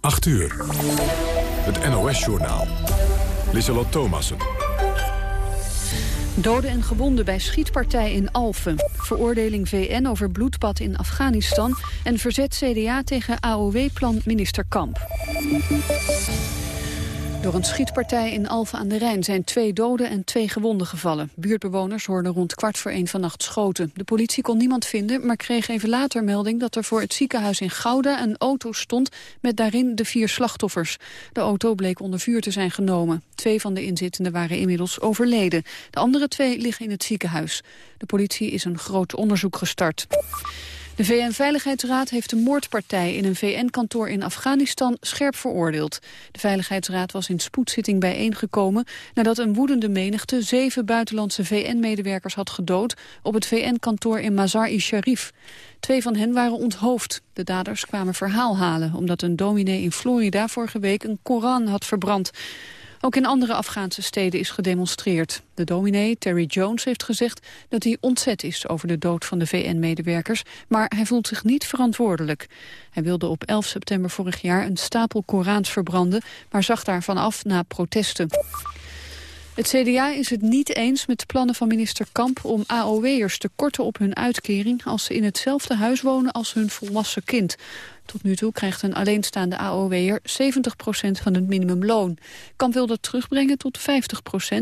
8 uur. Het NOS-journaal. Lissalot Thomassen. Doden en gewonden bij schietpartij in Alphen. Veroordeling VN over bloedbad in Afghanistan. En verzet CDA tegen AOW-plan minister Kamp. Door een schietpartij in Alphen aan de Rijn zijn twee doden en twee gewonden gevallen. Buurtbewoners hoorden rond kwart voor één vannacht schoten. De politie kon niemand vinden, maar kreeg even later melding dat er voor het ziekenhuis in Gouda een auto stond met daarin de vier slachtoffers. De auto bleek onder vuur te zijn genomen. Twee van de inzittenden waren inmiddels overleden. De andere twee liggen in het ziekenhuis. De politie is een groot onderzoek gestart. De VN-veiligheidsraad heeft de moordpartij in een VN-kantoor in Afghanistan scherp veroordeeld. De Veiligheidsraad was in spoedzitting bijeengekomen nadat een woedende menigte zeven buitenlandse VN-medewerkers had gedood op het VN-kantoor in Mazar-i-Sharif. Twee van hen waren onthoofd. De daders kwamen verhaal halen omdat een dominee in Florida vorige week een Koran had verbrand. Ook in andere Afghaanse steden is gedemonstreerd. De dominee Terry Jones heeft gezegd dat hij ontzet is over de dood van de VN-medewerkers, maar hij voelt zich niet verantwoordelijk. Hij wilde op 11 september vorig jaar een stapel Korans verbranden, maar zag daarvan af na protesten. Het CDA is het niet eens met de plannen van minister Kamp om AOW'ers te korten op hun uitkering als ze in hetzelfde huis wonen als hun volwassen kind. Tot nu toe krijgt een alleenstaande AOW'er 70% van het minimumloon. Kamp wil dat terugbrengen tot 50%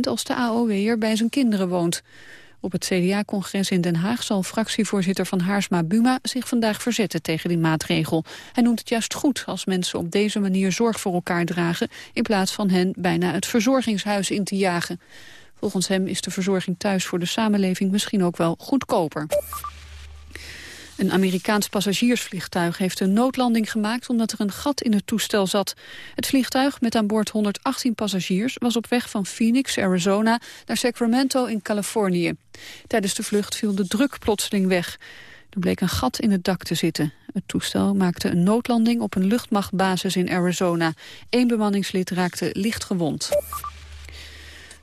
als de AOW'er bij zijn kinderen woont. Op het CDA-congres in Den Haag zal fractievoorzitter van Haarsma Buma zich vandaag verzetten tegen die maatregel. Hij noemt het juist goed als mensen op deze manier zorg voor elkaar dragen in plaats van hen bijna het verzorgingshuis in te jagen. Volgens hem is de verzorging thuis voor de samenleving misschien ook wel goedkoper. Een Amerikaans passagiersvliegtuig heeft een noodlanding gemaakt omdat er een gat in het toestel zat. Het vliegtuig met aan boord 118 passagiers was op weg van Phoenix, Arizona naar Sacramento in Californië. Tijdens de vlucht viel de druk plotseling weg. Er bleek een gat in het dak te zitten. Het toestel maakte een noodlanding op een luchtmachtbasis in Arizona. Eén bemanningslid raakte licht gewond.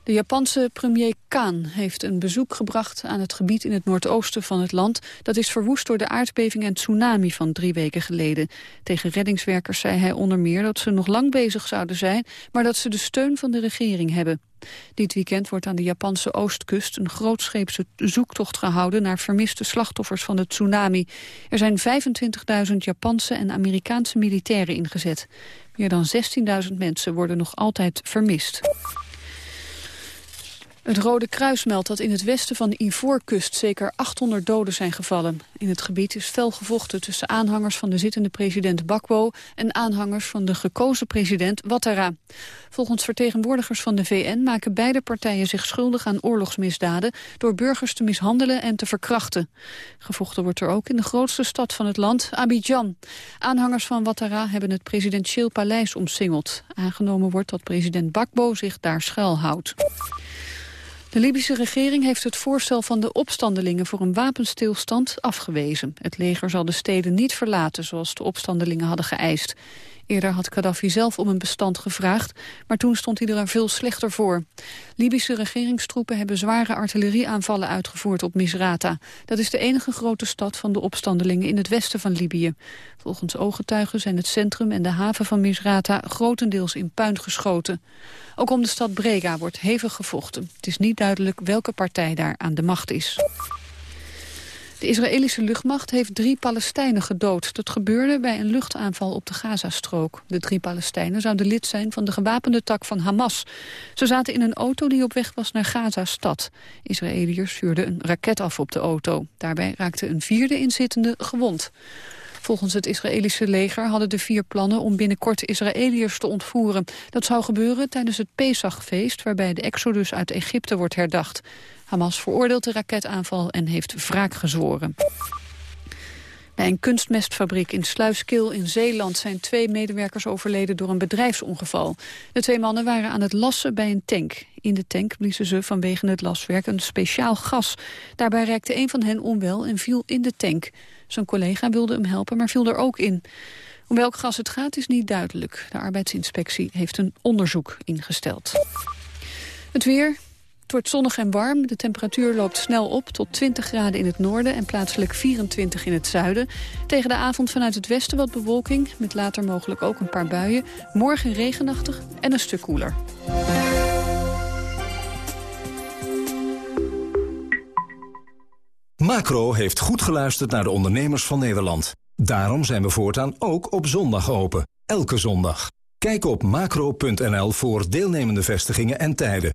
De Japanse premier Kan heeft een bezoek gebracht aan het gebied in het noordoosten van het land. Dat is verwoest door de aardbeving en tsunami van drie weken geleden. Tegen reddingswerkers zei hij onder meer dat ze nog lang bezig zouden zijn, maar dat ze de steun van de regering hebben. Dit weekend wordt aan de Japanse oostkust een grootscheepse zoektocht gehouden naar vermiste slachtoffers van de tsunami. Er zijn 25.000 Japanse en Amerikaanse militairen ingezet. Meer dan 16.000 mensen worden nog altijd vermist. Het Rode Kruis meldt dat in het westen van de Ivoorkust zeker 800 doden zijn gevallen. In het gebied is fel gevochten tussen aanhangers van de zittende president Bakbo en aanhangers van de gekozen president Ouattara. Volgens vertegenwoordigers van de VN maken beide partijen zich schuldig aan oorlogsmisdaden door burgers te mishandelen en te verkrachten. Gevochten wordt er ook in de grootste stad van het land, Abidjan. Aanhangers van Ouattara hebben het presidentieel paleis omsingeld. Aangenomen wordt dat president Bakbo zich daar schuilhoudt. De Libische regering heeft het voorstel van de opstandelingen voor een wapenstilstand afgewezen. Het leger zal de steden niet verlaten zoals de opstandelingen hadden geëist. Eerder had Gaddafi zelf om een bestand gevraagd, maar toen stond hij er veel slechter voor. Libische regeringstroepen hebben zware artillerieaanvallen uitgevoerd op Misrata. Dat is de enige grote stad van de opstandelingen in het westen van Libië. Volgens ooggetuigen zijn het centrum en de haven van Misrata grotendeels in puin geschoten. Ook om de stad Brega wordt hevig gevochten. Het is niet duidelijk welke partij daar aan de macht is. De Israëlische luchtmacht heeft drie Palestijnen gedood. Dat gebeurde bij een luchtaanval op de Gazastrook. De drie Palestijnen zouden lid zijn van de gewapende tak van Hamas. Ze zaten in een auto die op weg was naar Gaza-stad. Israëliërs vuurden een raket af op de auto. Daarbij raakte een vierde inzittende gewond. Volgens het Israëlische leger hadden de vier plannen om binnenkort Israëliërs te ontvoeren. Dat zou gebeuren tijdens het Pesachfeest waarbij de exodus uit Egypte wordt herdacht. Hamas veroordeelt de raketaanval en heeft wraak gezworen. Bij een kunstmestfabriek in Sluiskil in Zeeland zijn twee medewerkers overleden door een bedrijfsongeval. De twee mannen waren aan het lassen bij een tank. In de tank bliezen ze vanwege het laswerk een speciaal gas. Daarbij reikte een van hen onwel en viel in de tank. Zijn collega wilde hem helpen, maar viel er ook in. Om welk gas het gaat is niet duidelijk. De arbeidsinspectie heeft een onderzoek ingesteld. Het weer, Het wordt zonnig en warm. De temperatuur loopt snel op tot 20 graden in het noorden... en plaatselijk 24 in het zuiden. Tegen de avond vanuit het westen wat bewolking... met later mogelijk ook een paar buien. Morgen regenachtig en een stuk koeler. Macro heeft goed geluisterd naar de ondernemers van Nederland. Daarom zijn we voortaan ook op zondag open. Elke zondag. Kijk op macro.nl voor deelnemende vestigingen en tijden.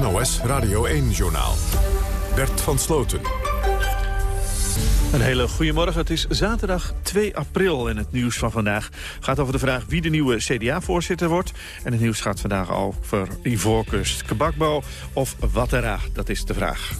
NOS Radio 1-journaal. Bert van Sloten. Een hele goede morgen. Het is zaterdag 2 april en het nieuws van vandaag gaat over de vraag wie de nieuwe CDA-voorzitter wordt. En het nieuws gaat vandaag over Ivoorkust, Kebakbo of Wattera. Dat is de vraag.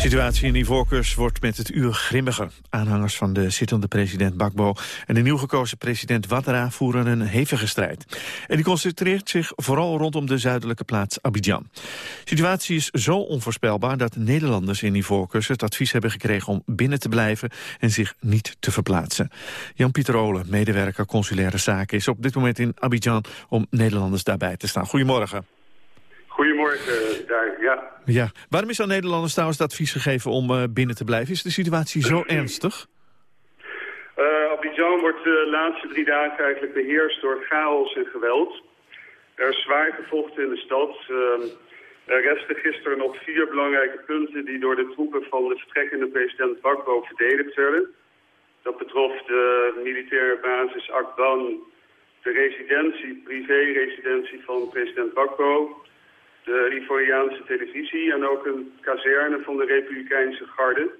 De situatie in Ivoorkust wordt met het uur grimmiger. Aanhangers van de zittende president Bakbo en de nieuw gekozen president Ouattara voeren een hevige strijd. En die concentreert zich vooral rondom de zuidelijke plaats Abidjan. De situatie is zo onvoorspelbaar dat Nederlanders in Ivoorkust het advies hebben gekregen om binnen te blijven en zich niet te verplaatsen. Jan-Pieter Olen, medewerker consulaire zaken, is op dit moment in Abidjan om Nederlanders daarbij te staan. Goedemorgen. Goedemorgen, daar, ja. Ja, waarom is aan Nederlanders trouwens het advies gegeven om uh, binnen te blijven? Is de situatie zo ernstig? Uh, Abidjan wordt de laatste drie dagen eigenlijk beheerst door chaos en geweld. Er is zwaar gevochten in de stad. Uh, er resten gisteren nog vier belangrijke punten die door de troepen van de vertrekkende president Bakbo verdedigd werden. Dat betrof de militaire basis Akban, de residentie, privé-residentie van president Bakbo, de Ivoriaanse televisie en ook een kazerne van de Republikeinse Garde.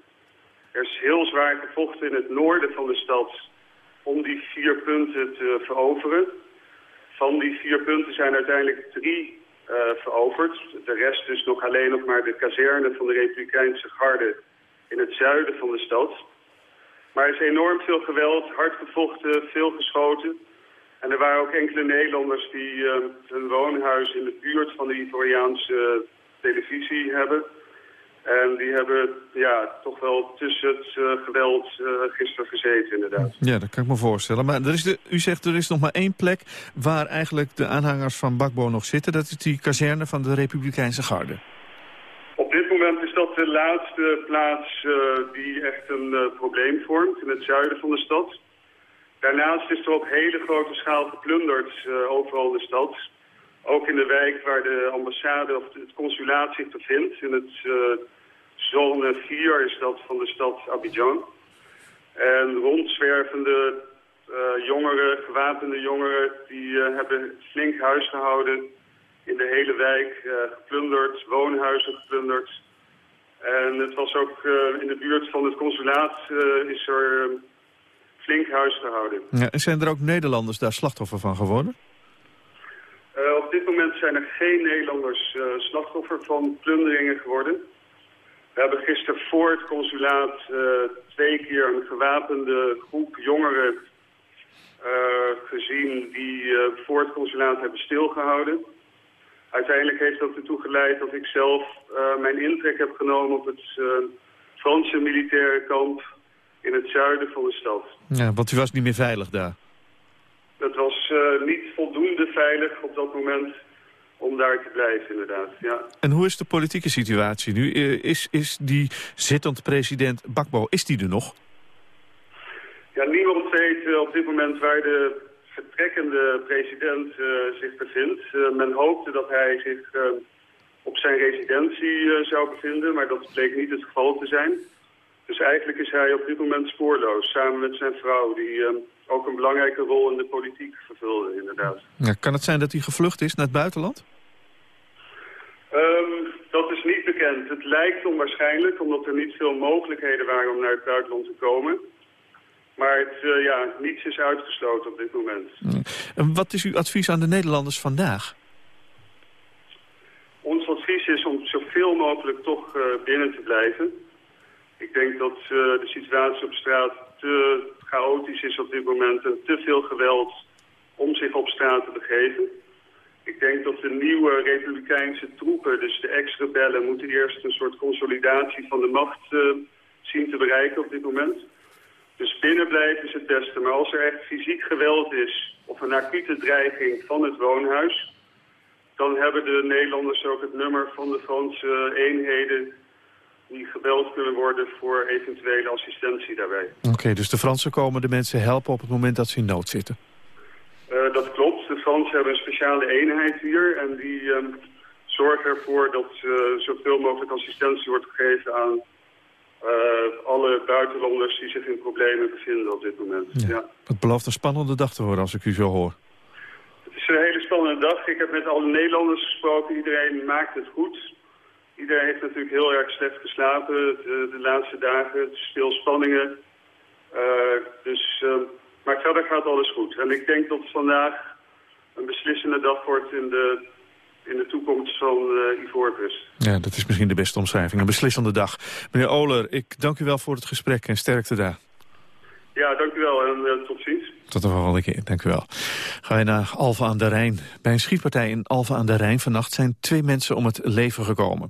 Er is heel zwaar gevochten in het noorden van de stad om die vier punten te veroveren. Van die vier punten zijn uiteindelijk drie uh, veroverd. De rest is nog alleen nog maar de kazerne van de Republikeinse Garde in het zuiden van de stad. Maar er is enorm veel geweld, hard gevochten, veel geschoten. En er waren ook enkele Nederlanders die uh, een woonhuis in de buurt van de Ivoriaanse televisie hebben. En die hebben ja, toch wel tussen het uh, geweld uh, gisteren gezeten, inderdaad. Ja, dat kan ik me voorstellen. Maar er is de, u zegt er is nog maar één plek waar eigenlijk de aanhangers van Bakbo nog zitten. Dat is die kazerne van de Republikeinse Garde. Op dit moment is dat de laatste plaats die echt een probleem vormt in het zuiden van de stad. Daarnaast is er op hele grote schaal geplunderd uh, overal in de stad. Ook in de wijk waar de ambassade of het consulaat zich bevindt. In het uh, zone 4 is dat van de stad Abidjan. En rondzwervende uh, jongeren, gewapende jongeren, die hebben flink huis gehouden in de hele wijk. geplunderd, woonhuizen geplunderd. En het was ook in de buurt van het consulaat is er flink. Ja, en zijn er ook Nederlanders daar slachtoffer van geworden? Uh, op dit moment zijn er geen Nederlanders uh, slachtoffer van plunderingen geworden. We hebben gisteren voor het consulaat uh, twee keer een gewapende groep jongeren gezien die voor het consulaat hebben stilgehouden. Uiteindelijk heeft dat ertoe geleid dat ik zelf mijn intrek heb genomen op het Franse militaire kamp in het zuiden van de stad. Ja, want u was niet meer veilig daar? Het was uh, niet voldoende veilig op dat moment om daar te blijven, inderdaad. Ja. En hoe is de politieke situatie nu? Eh, is, is die zittend president Bakbo, is die er nog? Ja, niemand weet uh, op dit moment waar de vertrekkende president uh, zich bevindt. men hoopte dat hij zich op zijn residentie zou bevinden, maar dat bleek niet het geval te zijn. Dus eigenlijk is hij op dit moment spoorloos, samen met zijn vrouw... die uh, ook een belangrijke rol in de politiek vervulde, inderdaad. Ja, kan het zijn dat hij gevlucht is naar het buitenland? Um, dat is niet bekend. Het lijkt onwaarschijnlijk, omdat er niet veel mogelijkheden waren om naar het buitenland te komen. Maar het, uh, ja, niets is uitgesloten op dit moment. En wat is uw advies aan de Nederlanders vandaag? zoveel mogelijk toch binnen te blijven. Ik denk dat de situatie op straat te chaotisch is op dit moment en te veel geweld om zich op straat te begeven. Ik denk dat de nieuwe republikeinse troepen, dus de ex-rebellen, moeten eerst een soort consolidatie van de macht zien te bereiken op dit moment. Dus binnenblijven is het beste. Maar als er echt fysiek geweld is of een acute dreiging van het woonhuis... dan hebben de Nederlanders ook het nummer van de Franse eenheden die gebeld kunnen worden voor eventuele assistentie daarbij. Oké, dus de Fransen komen de mensen helpen op het moment dat ze in nood zitten? Uh, dat klopt. De Fransen hebben een speciale eenheid hier en die um, zorgen ervoor dat uh, zoveel mogelijk assistentie wordt gegeven aan uh, alle buitenlanders die zich in problemen bevinden op dit moment. Ja. Het belooft een spannende dag te worden als ik u zo hoor. Het is een hele spannende dag. Ik heb met alle Nederlanders gesproken. Iedereen maakt het goed. Iedereen heeft natuurlijk heel erg slecht geslapen de, de laatste dagen. Veel spanningen. Uh, dus, uh, maar verder gaat alles goed. En ik denk dat vandaag een beslissende dag wordt in de in de toekomst van uh, Ivoorkust. Ja, dat is misschien de beste omschrijving. Een beslissende dag. Meneer Oler, ik dank u wel voor het gesprek en sterkte daar. Ja, dank u wel en uh, tot ziens. Tot de volgende keer, dank u wel. Ga je naar aan de Rijn. Bij een schietpartij in Alphen aan de Rijn vannacht zijn twee mensen om het leven gekomen.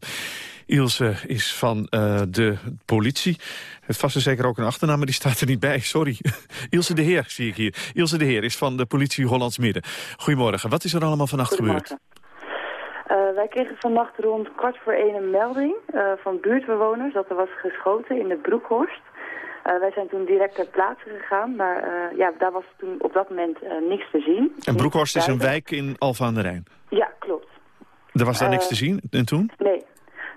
Ilse is van uh, de politie. Het vast en zeker ook een achternaam, maar die staat er niet bij. Sorry. Ilse de Heer zie ik hier. Ilse de Heer is van de politie Hollands Midden. Goedemorgen. Wat is er allemaal vannacht gebeurd? Uh, wij kregen vannacht rond kwart voor één een melding van buurtbewoners dat er was geschoten in de Broekhorst. Uh, wij zijn toen direct ter plaatse gegaan, maar ja, daar was toen op dat moment niks te zien. En Broekhorst is een wijk in Alphen aan de Rijn? Ja, klopt. Er was daar niks te zien en toen? Nee.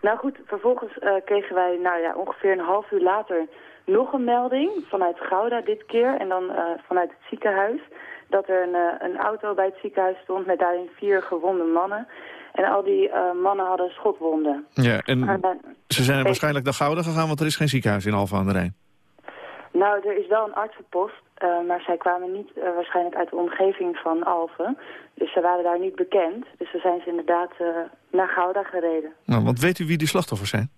Nou goed, vervolgens kregen wij nou ja, ongeveer een half uur later nog een melding vanuit Gouda dit keer en dan vanuit het ziekenhuis dat er een, een, auto bij het ziekenhuis stond met daarin vier gewonde mannen. En al die uh, mannen hadden schotwonden. Ja, en ze zijn waarschijnlijk naar Gouden gegaan, want er is geen ziekenhuis in Alphen aan de Rijn. Nou, er is wel een artsenpost, uh, maar zij kwamen niet waarschijnlijk uit de omgeving van Alphen. Dus ze waren daar niet bekend. Dus ze zijn ze inderdaad naar Gouda gereden. Nou, want weet u wie die slachtoffers zijn?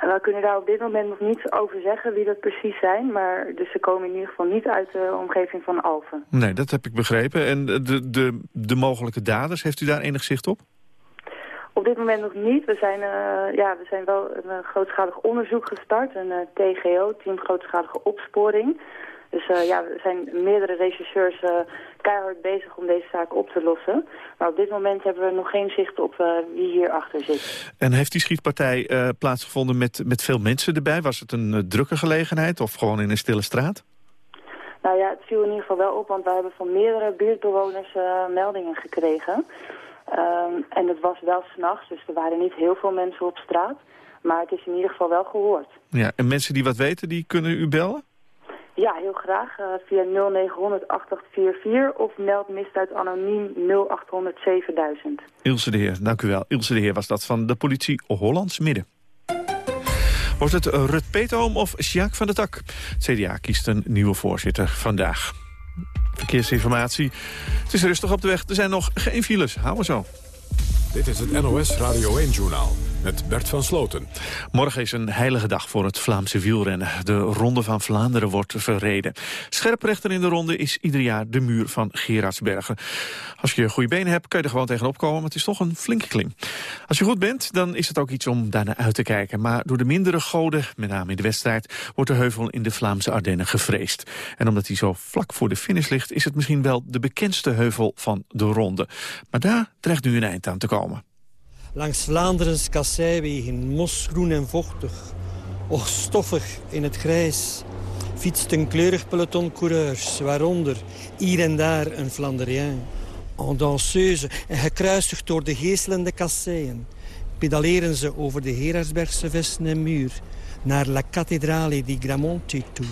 We kunnen daar op dit moment nog niet over zeggen wie dat precies zijn. Maar dus ze komen in ieder geval niet uit de omgeving van Alphen. Nee, dat heb ik begrepen. En de, de, de mogelijke daders, heeft u daar enig zicht op? Op dit moment nog niet. We zijn, uh, ja, we zijn wel een grootschalig onderzoek gestart. Een uh, TGO, Team Grootschalige Opsporing. Dus uh, ja, er zijn meerdere rechercheurs uh, keihard bezig om deze zaak op te lossen. Maar op dit moment hebben we nog geen zicht op uh, wie hierachter zit. En heeft die schietpartij plaatsgevonden met, met veel mensen erbij? Was het een drukke gelegenheid of gewoon in een stille straat? Nou ja, het viel in ieder geval wel op, want wij hebben van meerdere buurtbewoners meldingen gekregen. Um, en het was wel s'nachts, dus er waren niet heel veel mensen op straat. Maar het is in ieder geval wel gehoord. Ja, en mensen die wat weten, die kunnen u bellen? Ja, heel graag. Uh, via 0900 8844 of meld misdaad anoniem 0800 7000. Ilse de Heer, dank u wel. Ilse de Heer was dat van de politie Hollands Midden. Wordt het Rut Peetoom of Sjaak van der Tak? Het CDA kiest een nieuwe voorzitter vandaag. Verkeersinformatie. Het is rustig op de weg. Er zijn nog geen files. Hou maar zo. Dit is het NOS Radio 1-journaal met Bert van Sloten. Morgen is een heilige dag voor het Vlaamse wielrennen. De Ronde van Vlaanderen wordt verreden. Scherprechter in de ronde is ieder jaar de muur van Gerardsbergen. Als je goede benen hebt, kun je er gewoon tegenop komen... maar het is toch een flinke klim. Als je goed bent, dan is het ook iets om daarnaar uit te kijken. Maar door de mindere goden, met name in de wedstrijd... wordt de heuvel in de Vlaamse Ardennen gevreesd. En omdat hij zo vlak voor de finish ligt... is het misschien wel de bekendste heuvel van de ronde. Maar daar dreigt nu een eind aan te komen. Langs Vlaanderens kasseiwegen, mosgroen en vochtig, och stoffig in het grijs, fietst een kleurig peloton coureurs, waaronder hier en daar een Flanderien. En danseuse en gekruisigd door de geestelende kasseien, pedaleren ze over de Herarsbergse vesten en muur naar La Cattedrale di Gramonti toe.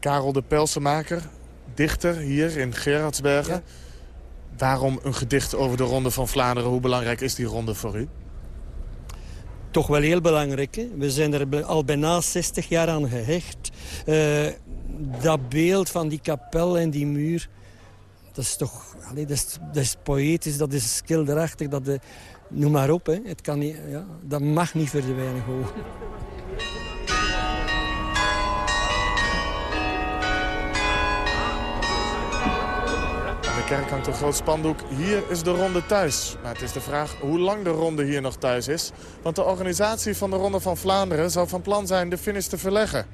Karel de Pelsenmaker, dichter hier in Gerardsbergen. Waarom een gedicht over de Ronde van Vlaanderen? Hoe belangrijk is die ronde voor u? Toch wel heel belangrijk. Hè? We zijn er al bijna 60 jaar aan gehecht. Uh, dat beeld van die kapel en die muur... Dat is toch... Dat, is, dat is poëtisch, dat is schilderachtig. Dat, de, noem maar op. Hè. Het kan niet, ja, dat mag niet verdwijnen. Kerk hangt een groot spandoek. Hier is de ronde thuis. Maar het is de vraag hoe lang de ronde hier nog thuis is. Want de organisatie van de Ronde van Vlaanderen zou van plan zijn de finish te verleggen.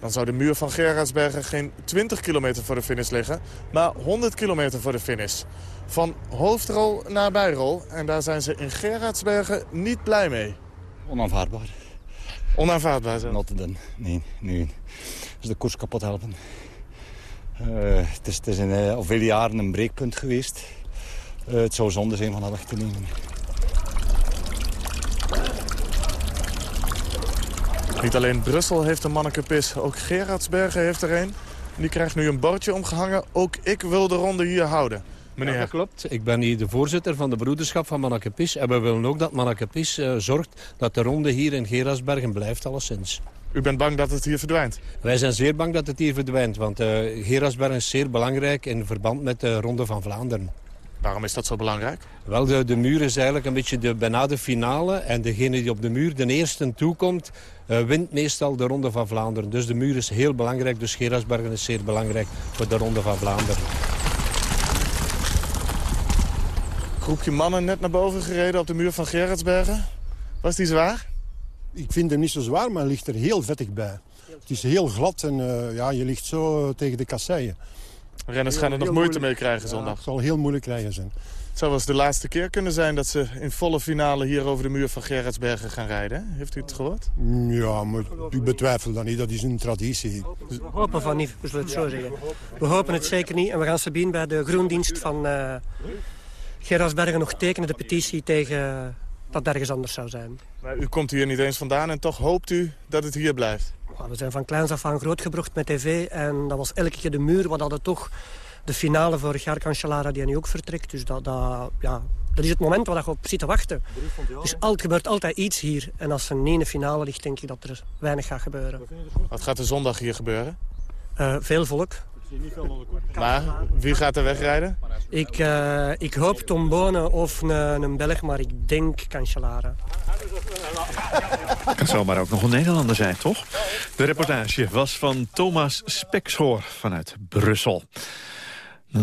Dan zou de muur van Gerardsbergen geen 20 kilometer voor de finish liggen, maar 100 kilometer voor de finish. Van hoofdrol naar bijrol. En daar zijn ze in Gerardsbergen niet blij mee. Onaanvaardbaar. Onaanvaardbaar zo? Not Nee, nee. Dus de koers kapot helpen. Uh, het, is, het is in, uh, al vele jaren een breekpunt geweest. Uh, het zou zonde zijn van dat weg te nemen. Niet alleen Brussel heeft een mannekepis, ook Gerardsbergen heeft er een. Die krijgt nu een bordje omgehangen. Ook ik wil de ronde hier houden. Meneer. Ja, dat klopt. Ik ben hier de voorzitter van de broederschap van Mannekepis. En we willen ook dat Mannekepis uh, zorgt dat de ronde hier in Gerardsbergen blijft alleszins. U bent bang dat het hier verdwijnt? Wij zijn zeer bang dat het hier verdwijnt. Want uh, is zeer belangrijk in verband met de ronde van Vlaanderen. Waarom is dat zo belangrijk? Wel, de, de muur is eigenlijk een beetje de, bijna de finale. En degene die op de muur de eerste toekomt, uh, wint meestal de Ronde van Vlaanderen. Dus de muur is heel belangrijk. Dus Gerardsbergen is zeer belangrijk voor de Ronde van Vlaanderen. Groepje mannen net naar boven gereden op de muur van Gerardsbergen. Was die zwaar? Ik vind hem niet zo zwaar, maar hij ligt er heel vettig bij. Het is heel glad en uh, ja, je ligt zo tegen de kasseien. Renners gaan er nog moeite mee krijgen zondag. Ja, het zal heel moeilijk krijgen zijn. Het zou wel eens de laatste keer kunnen zijn dat ze in volle finale hier over de muur van Gerardsbergen gaan rijden. Heeft u het gehoord? Ja, maar ik betwijfel dat niet. Dat is een traditie. We hopen van niet, we zullen het zo zeggen. We hopen het zeker niet. En we gaan Sabine bij de groendienst van uh, Gerardsbergen nog tekenen. De petitie tegen dat ergens anders zou zijn. Maar u komt hier niet eens vandaan en toch hoopt u dat het hier blijft? We zijn van kleins af aan grootgebracht met tv. En dat was elke keer de muur. We hadden toch de finale vorig jaar Cancellara die nu ook vertrekt. Dus dat, dat, ja, dat is het moment waar je op zit te wachten. Dus het gebeurt altijd iets hier. En als er niet een finale ligt, denk ik dat er weinig gaat gebeuren. Wat gaat er zondag hier gebeuren? Uh, veel volk. Maar wie gaat er wegrijden? Ik, uh, ik hoop Tom Bonen of een, een Belg, maar ik denk Cancellara. Kan zomaar ook nog een Nederlander zijn, toch? De reportage was van Thomas Spekshoor vanuit Brussel.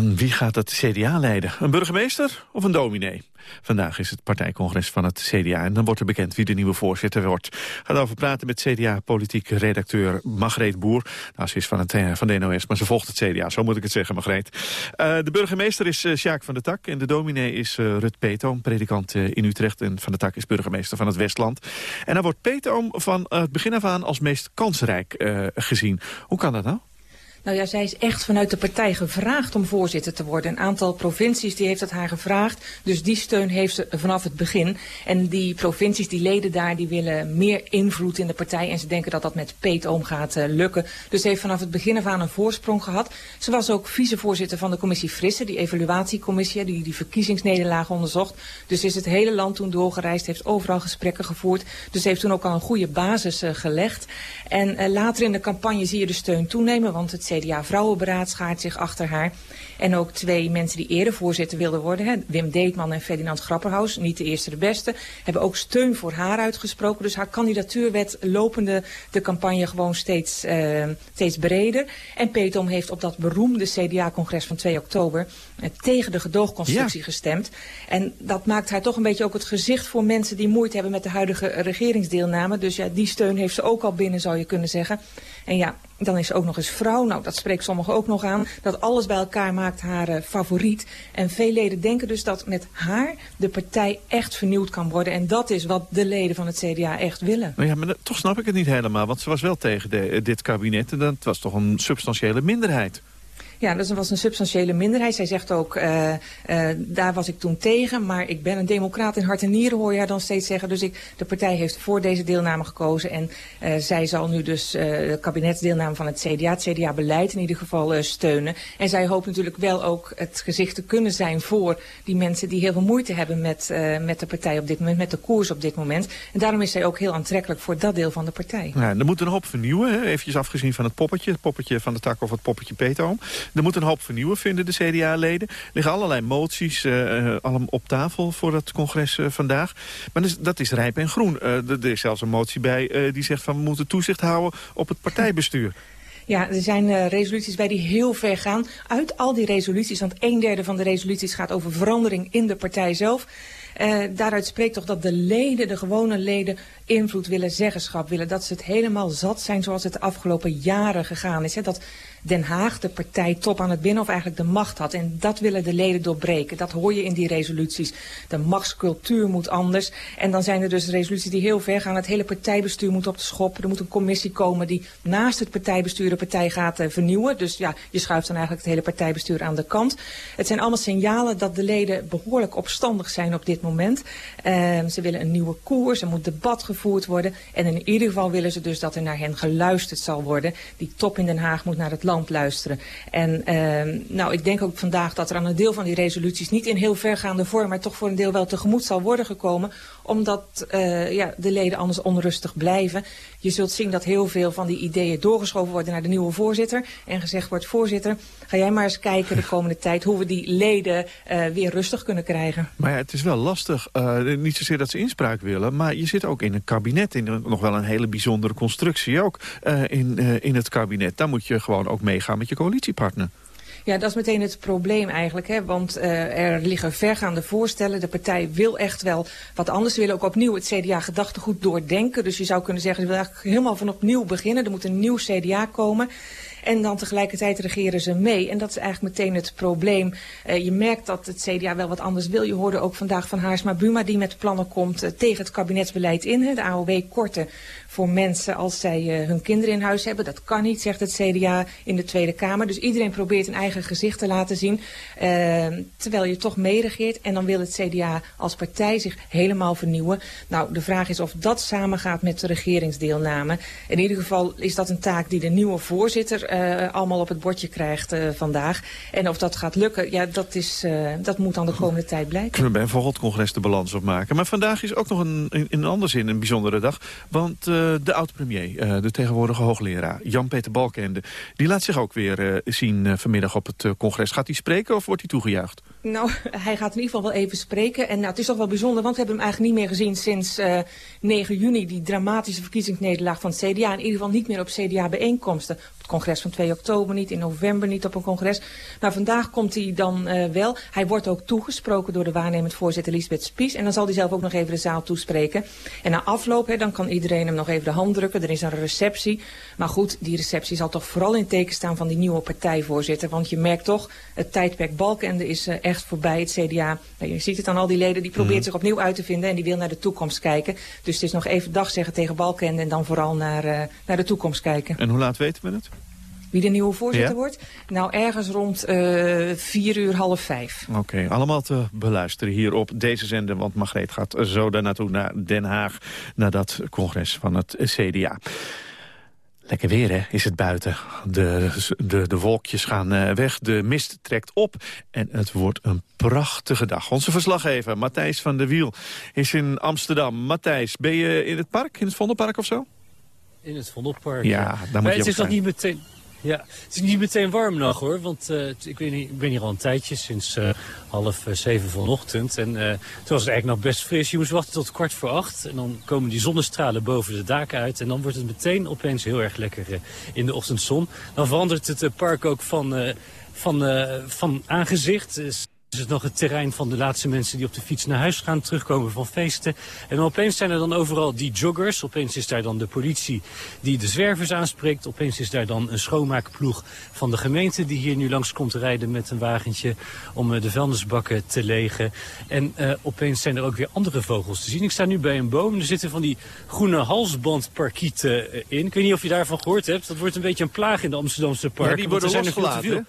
Wie gaat het CDA leiden? Een burgemeester of een dominee? Vandaag is het partijcongres van het CDA en dan wordt er bekend wie de nieuwe voorzitter wordt. Gaat over praten met CDA-politiek redacteur Margreet Boer. Nou, ze is van, het, eh, de NOS, maar ze volgt het CDA, zo moet ik het zeggen, Margreet. Uh, de burgemeester is uh, Sjaak van der Tak en de dominee is Rut Peetoom, predikant in Utrecht. En Van der Tak is burgemeester van het Westland. En dan wordt Peetoom van het begin af aan als meest kansrijk gezien. Hoe kan dat nou? Nou ja, zij is echt vanuit de partij gevraagd om voorzitter te worden. Een aantal provincies die heeft het haar gevraagd. Dus die steun heeft ze vanaf het begin. En die provincies, die leden daar, die willen meer invloed in de partij. En ze denken dat dat met Peet Oom gaat uh, lukken. Dus ze heeft vanaf het begin af aan een voorsprong gehad. Ze was ook vicevoorzitter van de commissie Frisse, die evaluatiecommissie, die die verkiezingsnederlagen onderzocht. Dus is het hele land toen doorgereisd, heeft overal gesprekken gevoerd. Dus heeft toen ook al een goede basis uh, gelegd. En uh, later in de campagne zie je de steun toenemen, want het CDA-vrouwenberaad schaart zich achter haar. En ook twee mensen die eerder voorzitter wilden worden, hè, Wim Deetman en Ferdinand Grapperhaus, niet de eerste de beste, hebben ook steun voor haar uitgesproken. Dus haar kandidatuur werd lopende de campagne gewoon steeds, uh, steeds breder. En Petom heeft op dat beroemde CDA-congres van 2 oktober uh, tegen de gedoogconstructie ja. gestemd. En dat maakt haar toch een beetje ook het gezicht voor mensen die moeite hebben met de huidige regeringsdeelname. Dus ja, die steun heeft ze ook al binnen, zou je kunnen zeggen. En ja, dan is ze ook nog eens vrouw. Nou, dat spreekt sommigen ook nog aan. Dat alles bij elkaar maakt haar uh, favoriet. En veel leden denken dus dat met haar de partij echt vernieuwd kan worden. En dat is wat de leden van het CDA echt willen. Nou ja, maar toch snap ik het niet helemaal. Want ze was wel tegen dit kabinet. En dat was toch een substantiële minderheid. Ja, dat was een substantiële minderheid. Zij zegt ook, uh, uh, daar was ik toen tegen, maar ik ben een democraat in hart en nieren, hoor je haar dan steeds zeggen. Dus ik, de partij heeft voor deze deelname gekozen en uh, zij zal nu dus de kabinetsdeelname van het CDA, het CDA-beleid in ieder geval steunen. En zij hoopt natuurlijk wel ook het gezicht te kunnen zijn voor die mensen die heel veel moeite hebben met, met de partij op dit moment, met de koers op dit moment. En daarom is zij ook heel aantrekkelijk voor dat deel van de partij. Ja, er moet een hoop vernieuwen, hè? eventjes afgezien van het poppetje, het poppetje van de tak of het poppetje Peetoom. Er moet een hoop vernieuwen, vinden de CDA-leden. Er liggen allerlei moties uh, allemaal op tafel voor het congres vandaag. Maar dus, dat is rijp en groen. er is zelfs een motie bij die zegt van we moeten toezicht houden op het partijbestuur. Ja, er zijn resoluties bij die heel ver gaan. Uit al die resoluties, want een derde van de resoluties gaat over verandering in de partij zelf. Daaruit spreekt toch dat de leden, de gewone leden, invloed willen, zeggenschap willen. Dat ze het helemaal zat zijn zoals het de afgelopen jaren gegaan is. Hè? Dat Den Haag de partij top aan het binnen of eigenlijk de macht had. En dat willen de leden doorbreken. Dat hoor je in die resoluties. De machtscultuur moet anders. En dan zijn er dus resoluties die heel ver gaan. Het hele partijbestuur moet op de schop. Er moet een commissie komen die naast het partijbestuur de partij gaat uh, vernieuwen. Dus ja, je schuift dan eigenlijk het hele partijbestuur aan de kant. Het zijn allemaal signalen dat de leden behoorlijk opstandig zijn op dit moment. Uh, ze willen een nieuwe koers, er moet debat gevoerd worden. En in ieder geval willen ze dus dat er naar hen geluisterd zal worden. Die top in Den Haag moet naar het land luisteren. En uh, nou, ik denk ook vandaag dat er aan een deel van die resoluties... niet in heel vergaande vorm, maar toch voor een deel wel tegemoet zal worden gekomen omdat uh, ja, de leden anders onrustig blijven. Je zult zien dat heel veel van die ideeën doorgeschoven worden naar de nieuwe voorzitter. En gezegd wordt, voorzitter, ga jij maar eens kijken de komende tijd... hoe we die leden uh, weer rustig kunnen krijgen. Maar ja, het is wel lastig. Uh, niet zozeer dat ze inspraak willen, maar je zit ook in een kabinet... in nog wel een hele bijzondere constructie ook in, in het kabinet. Daar moet je gewoon ook meegaan met je coalitiepartner. Ja, dat is meteen het probleem eigenlijk. Hè? Want uh, er liggen vergaande voorstellen. De partij wil echt wel wat anders. Ze willen ook opnieuw het CDA-gedachtegoed doordenken. Dus je zou kunnen zeggen, ze willen eigenlijk helemaal van opnieuw beginnen. Er moet een nieuw CDA komen. En dan tegelijkertijd regeren ze mee. En dat is eigenlijk meteen het probleem. Uh, je merkt dat het CDA wel wat anders wil. Je hoorde ook vandaag van Haarsma Buma die met plannen komt uh, tegen het kabinetsbeleid in. De AOW korten voor mensen als zij uh, hun kinderen in huis hebben. Dat kan niet, zegt het CDA in de Tweede Kamer. Dus iedereen probeert een eigen gezicht te laten zien. terwijl je toch meeregeert. En dan wil het CDA als partij zich helemaal vernieuwen. Nou, de vraag is of dat samengaat met de regeringsdeelname. In ieder geval is dat een taak die de nieuwe voorzitter uh, allemaal op het bordje krijgt uh, vandaag. En of dat gaat lukken, ja, dat, is, uh, dat moet dan de komende tijd blijken. Kunnen we bij een Verrot-congres de balans opmaken. Maar vandaag is ook nog een, in een andere zin een bijzondere dag. Want de oud-premier, de tegenwoordige hoogleraar, Jan-Peter Balkende... die laat zich ook weer zien vanmiddag op het congres. Gaat hij spreken of wordt hij toegejuicht? Nou, hij gaat in ieder geval wel even spreken. En nou, het is toch wel bijzonder, want we hebben hem eigenlijk niet meer gezien sinds uh, 9 juni. Die dramatische verkiezingsnederlaag van het CDA. In ieder geval niet meer op CDA-bijeenkomsten. Het congres van 2 oktober niet, in november niet op een congres. Maar vandaag komt hij dan uh, wel. Hij wordt ook toegesproken door de waarnemend voorzitter Lisbeth Spies. En dan zal hij zelf ook nog even de zaal toespreken. En na afloop, hè, dan kan iedereen hem nog even de hand drukken. Er is een receptie. Maar goed, die receptie zal toch vooral in teken staan van die nieuwe partijvoorzitter. Want je merkt toch, het tijdperk Balkende is uh, echt voorbij. Het CDA, nou, je ziet het aan al die leden, die probeert mm. zich opnieuw uit te vinden. En die wil naar de toekomst kijken. Dus het is nog even dag zeggen tegen Balkende en dan vooral naar, uh, naar de toekomst kijken. En hoe laat weten we het? Wie de nieuwe voorzitter ja? wordt? Nou, ergens rond uh, vier uur, half vijf. Oké, okay, allemaal te beluisteren hier op deze zender. Want Margreet gaat zo daar naartoe naar Den Haag. Naar dat congres van het CDA. Lekker weer, hè, is het buiten. De, de, de wolkjes gaan uh, weg, de mist trekt op en het wordt een prachtige dag. Onze verslaggever Matthijs van der Wiel is in Amsterdam. Matthijs, ben je in het park, in het Vondelpark of zo? In het Vondelpark, ja. ja. Daar moet maar je het is nog niet meteen... Ja, het is niet meteen warm nog hoor, want uh, ik, ben hier, ik ben hier al een tijdje, sinds uh, half uh, zeven vanochtend. En toen was het eigenlijk nog best fris. Je moest wachten tot kwart voor acht en dan komen die zonnestralen boven de daken uit. En dan wordt het meteen opeens heel erg lekker in de ochtendzon. Dan verandert het park ook van, van, van aangezicht is het nog het terrein van de laatste mensen die op de fiets naar huis gaan, terugkomen van feesten. En opeens zijn er dan overal die joggers. Opeens is daar dan de politie die de zwervers aanspreekt. Opeens is daar dan een schoonmaakploeg van de gemeente die hier nu langs komt rijden met een wagentje om de vuilnisbakken te legen. En uh, opeens zijn er ook weer andere vogels te zien. Ik sta nu bij een boom. Er zitten van die groene halsbandparkieten in. Ik weet niet of je daarvan gehoord hebt. Dat wordt een beetje een plaag in de Amsterdamse parken. Ja, die worden losgelaten,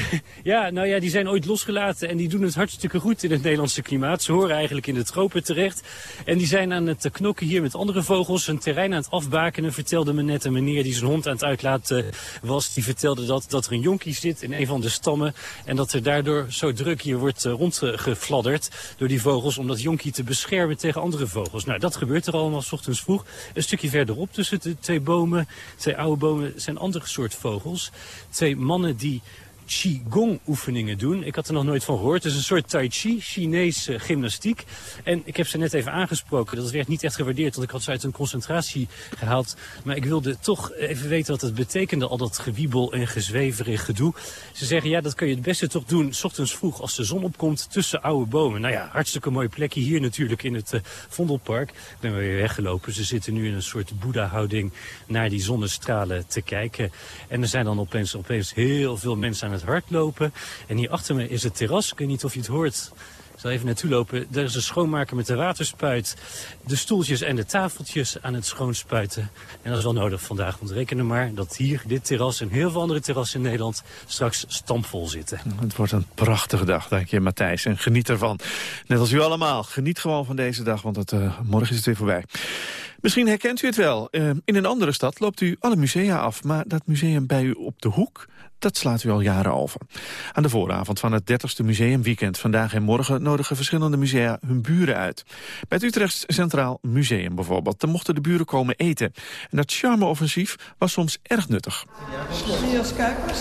ja, nou ja, die zijn ooit losgelaten en die doen het hartstikke goed in het Nederlandse klimaat. Ze horen eigenlijk in de tropen terecht. En die zijn aan het knokken hier met andere vogels, een terrein aan het afbakenen. Vertelde me net een meneer die zijn hond aan het uitlaten was. Die vertelde dat, dat er een jonkie zit in een van de stammen. En dat er daardoor zo druk hier wordt uh, rondgefladderd door die vogels. Om dat jonkie te beschermen tegen andere vogels. Nou, dat gebeurt er allemaal s ochtends vroeg. Een stukje verderop tussen de twee bomen, twee oude bomen, zijn andere soort vogels. Twee mannen die Qigong-oefeningen doen. Ik had er nog nooit van gehoord. Het is een soort Tai Chi, Chinese gymnastiek. En ik heb ze net even aangesproken. Dat werd niet echt gewaardeerd, want ik had ze uit een concentratie gehaald. Maar ik wilde toch even weten wat het betekende, al dat gewiebel en gezweverig gedoe. Ze zeggen, ja, dat kun je het beste toch doen, s ochtends vroeg als de zon opkomt, tussen oude bomen. Nou ja, hartstikke mooi plekje hier natuurlijk in het uh, Vondelpark. Ik ben weer weggelopen. Ze zitten nu in een soort boeddha-houding naar die zonnestralen te kijken. En er zijn dan opeens, opeens heel veel mensen aan het hardlopen. En hier achter me is het terras. Ik weet niet of je het hoort. Ik zal even naartoe lopen. Er is een schoonmaker met de waterspuit. De stoeltjes en de tafeltjes aan het schoonspuiten. En dat is wel nodig vandaag. Want reken maar dat hier, dit terras en heel veel andere terrassen in Nederland... straks stampvol zitten. Het wordt een prachtige dag, dank je Matthijs. En geniet ervan. Net als u allemaal. Geniet gewoon van deze dag, want het, uh, morgen is het weer voorbij. Misschien herkent u het wel. Uh, in een andere stad loopt u alle musea af. Maar dat museum bij u op de hoek, dat slaat u al jaren over. Aan de vooravond van het 30ste museumweekend vandaag en morgen nodigen verschillende musea hun buren uit. Bij het Utrechts Centraal Museum bijvoorbeeld. Daar mochten de buren komen eten. En dat charme-offensief was soms erg nuttig. Jas Kuipers,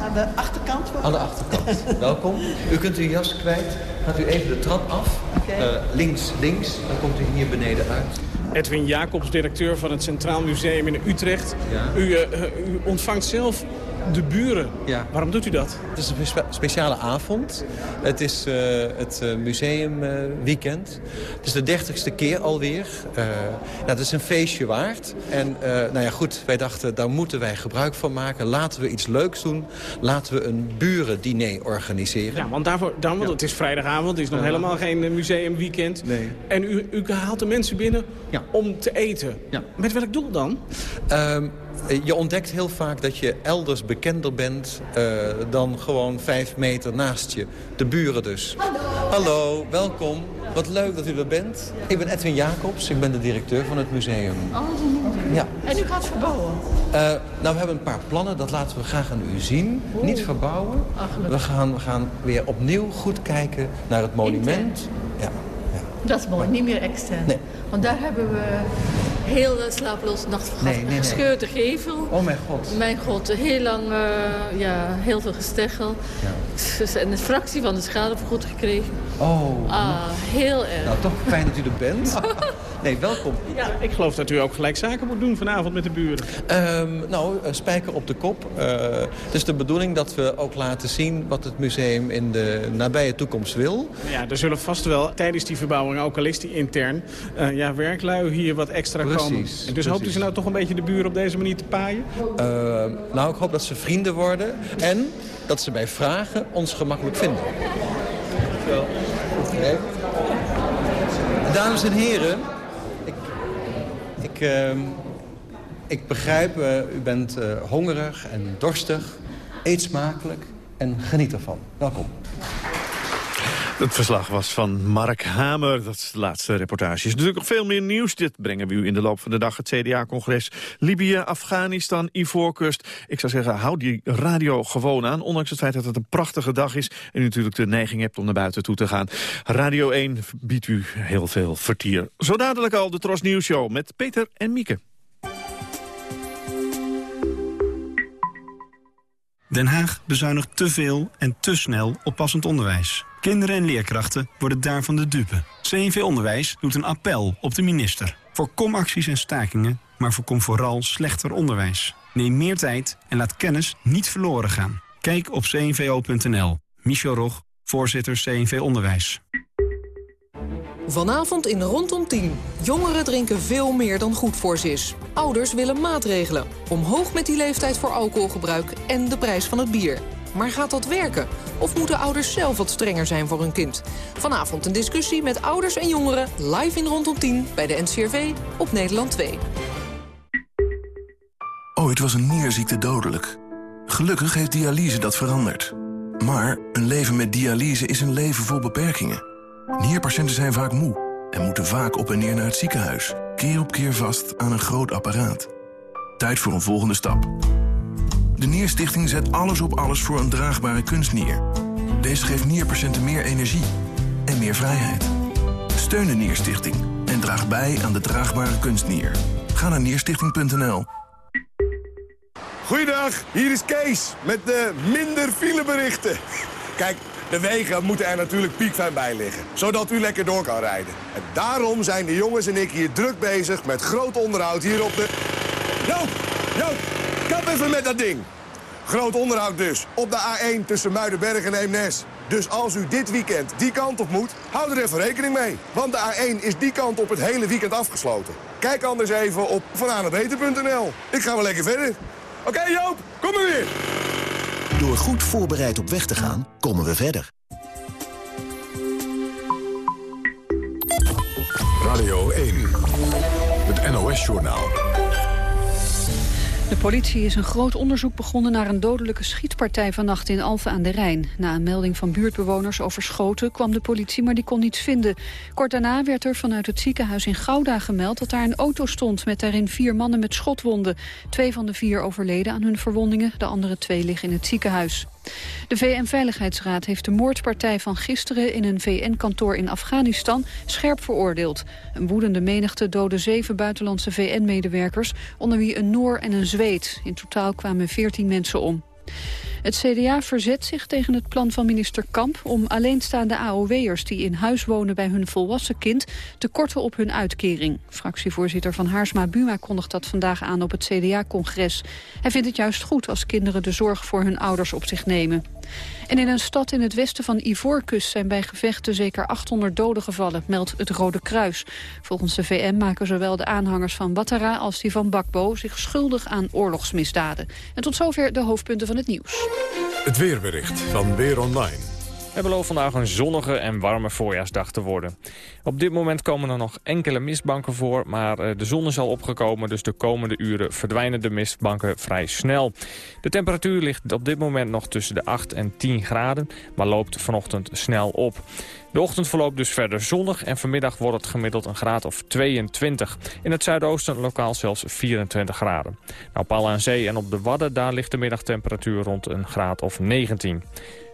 aan de achterkant. Aan de achterkant. Welkom. U kunt uw jas kwijt. Gaat u even de trap af. Okay. Uh, links, links. Dan komt u hier beneden uit. Edwin Jacobs, directeur van het Centraal Museum in Utrecht. Ja. U, uh, u ontvangt zelf de buren. Ja. Waarom doet u dat? Het is een spe speciale avond. Het is uh, het uh, museumweekend. het is de dertigste keer alweer. Uh, nou, het is een feestje waard. En nou ja, goed, wij dachten, daar moeten wij gebruik van maken. Laten we iets leuks doen. Laten we een burendiner organiseren. Ja, want daarvoor, dan, want ja. het is vrijdagavond. Het is nog helemaal geen museumweekend. Nee. En u, u haalt de mensen binnen ja. om te eten. Ja. Met welk doel dan? Um, je ontdekt heel vaak dat je elders bekender bent uh, dan gewoon vijf meter naast je. De buren dus. Hallo. Hallo, welkom. Wat leuk dat u er bent. Ik ben Edwin Jacobs, ik ben de directeur van het museum. Oh, ja. En u gaat verbouwen? Uh, nou, we hebben een paar plannen, dat laten we graag aan u zien. Niet verbouwen. Ach, we, gaan, we gaan weer opnieuw goed kijken naar het monument. Ja. ja. Dat is mooi, niet meer extern. Nee. Want daar hebben we heel slapeloze nacht gehad. Nee, nee, nee. Gescheurde gevel. Oh mijn god. Mijn god, heel lang, uh, ja, heel veel gesteggel. Ja. En een fractie van de schadevergoed gekregen. Oh. Ah, heel erg. Nou, toch fijn dat u er bent. nee, welkom. Ja, ik geloof dat u ook gelijk zaken moet doen vanavond met de buren. Um, nou, uh, spijker op de kop. Uh, het is de bedoeling dat we ook laten zien wat het museum in de nabije toekomst wil. Ja, er zullen vast wel tijdens die verbouwing, ook al is die intern, uh, ja, werklui hier wat extra precies, komen. En dus precies. hoopt u ze nou toch een beetje de buren op deze manier te paaien? Uh, nou, ik hoop dat ze vrienden worden en dat ze bij vragen ons gemakkelijk vinden. Dankjewel. Dames en heren, ik, ik, uh, ik begrijp, uh, u bent uh, hongerig en dorstig. Eet smakelijk en geniet ervan. Welkom. Het verslag was van Mark Hamer. Dat is de laatste reportage. Er is natuurlijk nog veel meer nieuws. Dit brengen we u in de loop van de dag. Het CDA-congres Libië, Afghanistan, Ivoorkust. Ik zou zeggen, hou die radio gewoon aan. Ondanks het feit dat het een prachtige dag is. En u natuurlijk de neiging hebt om naar buiten toe te gaan. Radio 1 biedt u heel veel vertier. Zo dadelijk al de Tros Nieuws Show met Peter en Mieke. Den Haag bezuinigt te veel en te snel op passend onderwijs. Kinderen en leerkrachten worden daarvan de dupe. CNV Onderwijs doet een appel op de minister. Voorkom acties en stakingen, maar voorkom vooral slechter onderwijs. Neem meer tijd en laat kennis niet verloren gaan. Kijk op cnvo.nl. Michel Rog, voorzitter CNV Onderwijs. Vanavond in Rondom 10. Jongeren drinken veel meer dan goed voor ze is. Ouders willen maatregelen. Omhoog met die leeftijd voor alcoholgebruik en de prijs van het bier. Maar gaat dat werken? Of moeten ouders zelf wat strenger zijn voor hun kind? Vanavond een discussie met ouders en jongeren live in Rondom 10 bij de NCRV op Nederland 2. Ooit was een nierziekte dodelijk. Gelukkig heeft dialyse dat veranderd. Maar een leven met dialyse is een leven vol beperkingen. Nierpatiënten zijn vaak moe en moeten vaak op en neer naar het ziekenhuis. Keer op keer vast aan een groot apparaat. Tijd voor een volgende stap. De Nierstichting zet alles op alles voor een draagbare kunstnier. Deze geeft nierpatiënten meer energie en meer vrijheid. Steun de Nierstichting en draag bij aan de draagbare kunstnier. Ga naar nierstichting.nl. Goeiedag, hier is Kees met de minder fileberichten. Kijk, de wegen moeten er natuurlijk piekfijn bij liggen, zodat u lekker door kan rijden. En daarom zijn de jongens en ik hier druk bezig met groot onderhoud hier op de... Joop, Joop, kap even met dat ding. Groot onderhoud dus, op de A1 tussen Muidenberg en Eemnes. Dus als u dit weekend die kant op moet, hou er even rekening mee. Want de A1 is die kant op het hele weekend afgesloten. Kijk anders even op vananebeter.nl. Ik ga wel lekker verder. Oké Joop, kom maar weer. Door goed voorbereid op weg te gaan, komen we verder. Radio 1, het NOS-journaal. De politie is een groot onderzoek begonnen naar een dodelijke schietpartij vannacht in Alphen aan de Rijn. Na een melding van buurtbewoners over schoten kwam de politie, maar die kon niets vinden. Kort daarna werd er vanuit het ziekenhuis in Gouda gemeld dat daar een auto stond met daarin vier mannen met schotwonden. Twee van de vier overleden aan hun verwondingen, de andere twee liggen in het ziekenhuis. De VN-veiligheidsraad heeft de moordpartij van gisteren in een VN-kantoor in Afghanistan scherp veroordeeld. Een woedende menigte doodde zeven buitenlandse VN-medewerkers, onder wie een Noor en een Zweed. In totaal kwamen veertien mensen om. Het CDA verzet zich tegen het plan van minister Kamp om alleenstaande AOW'ers die in huis wonen bij hun volwassen kind te korten op hun uitkering. Fractievoorzitter van Haarsma Buma kondigt dat vandaag aan op het CDA-congres. Hij vindt het juist goed als kinderen de zorg voor hun ouders op zich nemen. En in een stad in het westen van Ivoorkust zijn bij gevechten zeker 800 doden gevallen, meldt het Rode Kruis. Volgens de VN maken zowel de aanhangers van Ouattara als die van Bakbo zich schuldig aan oorlogsmisdaden. En tot zover de hoofdpunten van het nieuws. Het weerbericht van Weer Online. Het belooft vandaag een zonnige en warme voorjaarsdag te worden. Op dit moment komen er nog enkele mistbanken voor, maar eh, de zon is al opgekomen, dus de komende uren verdwijnen de mistbanken vrij snel. De temperatuur ligt op dit moment nog tussen de 8 en 10 graden, maar loopt vanochtend snel op. De ochtend verloopt dus verder zonnig en vanmiddag wordt het gemiddeld een graad of 22. In het zuidoosten lokaal zelfs 24 graden. Nou, Pal aan Zee en op de Wadden, daar ligt de middagtemperatuur rond een graad of 19.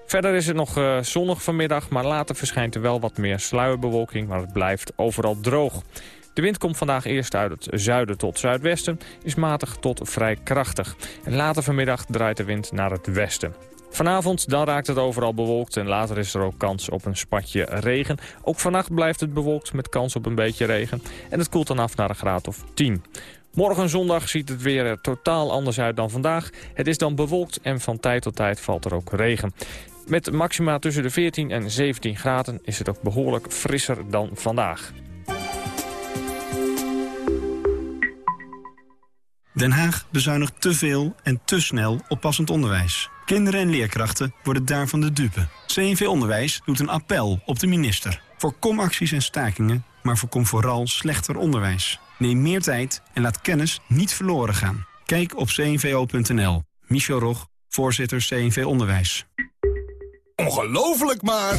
Verder is het nog uh, zonnig vanmiddag, maar later verschijnt er wel wat meer sluierbewolking, maar het blijft overal droog. De wind komt vandaag eerst uit het zuiden tot zuidwesten, is matig tot vrij krachtig. En later vanmiddag draait de wind naar het westen. Vanavond dan raakt het overal bewolkt en later is er ook kans op een spatje regen. Ook vannacht blijft het bewolkt met kans op een beetje regen. En het koelt dan af naar een graad of 10. Morgen zondag ziet het weer er totaal anders uit dan vandaag. Het is dan bewolkt en van tijd tot tijd valt er ook regen. Met maxima tussen de 14 en 17 graden is het ook behoorlijk frisser dan vandaag. Den Haag bezuinigt te veel en te snel op passend onderwijs. Kinderen en leerkrachten worden daarvan de dupe. CNV Onderwijs doet een appel op de minister. Voorkom acties en stakingen, maar voorkom vooral slechter onderwijs. Neem meer tijd en laat kennis niet verloren gaan. Kijk op cnvo.nl. Michel Rog, voorzitter CNV Onderwijs. Ongelooflijk maar...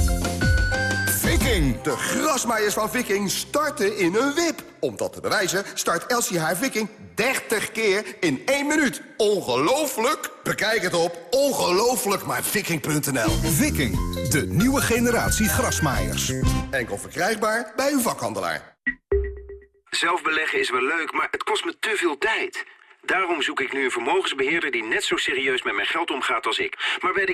Viking! De grasmaaiers van Viking starten in een wip. Om dat te bewijzen start Elsie haar Viking 30 keer in 1 minuut. Ongelooflijk? Bekijk het op ongelooflijkmaarviking.nl Viking, de nieuwe generatie grasmaaiers. Enkel verkrijgbaar bij uw vakhandelaar. Zelf beleggen is wel leuk, maar het kost me te veel tijd. Daarom zoek ik nu een vermogensbeheerder die net zo serieus met mijn geld omgaat als ik. Maar bij de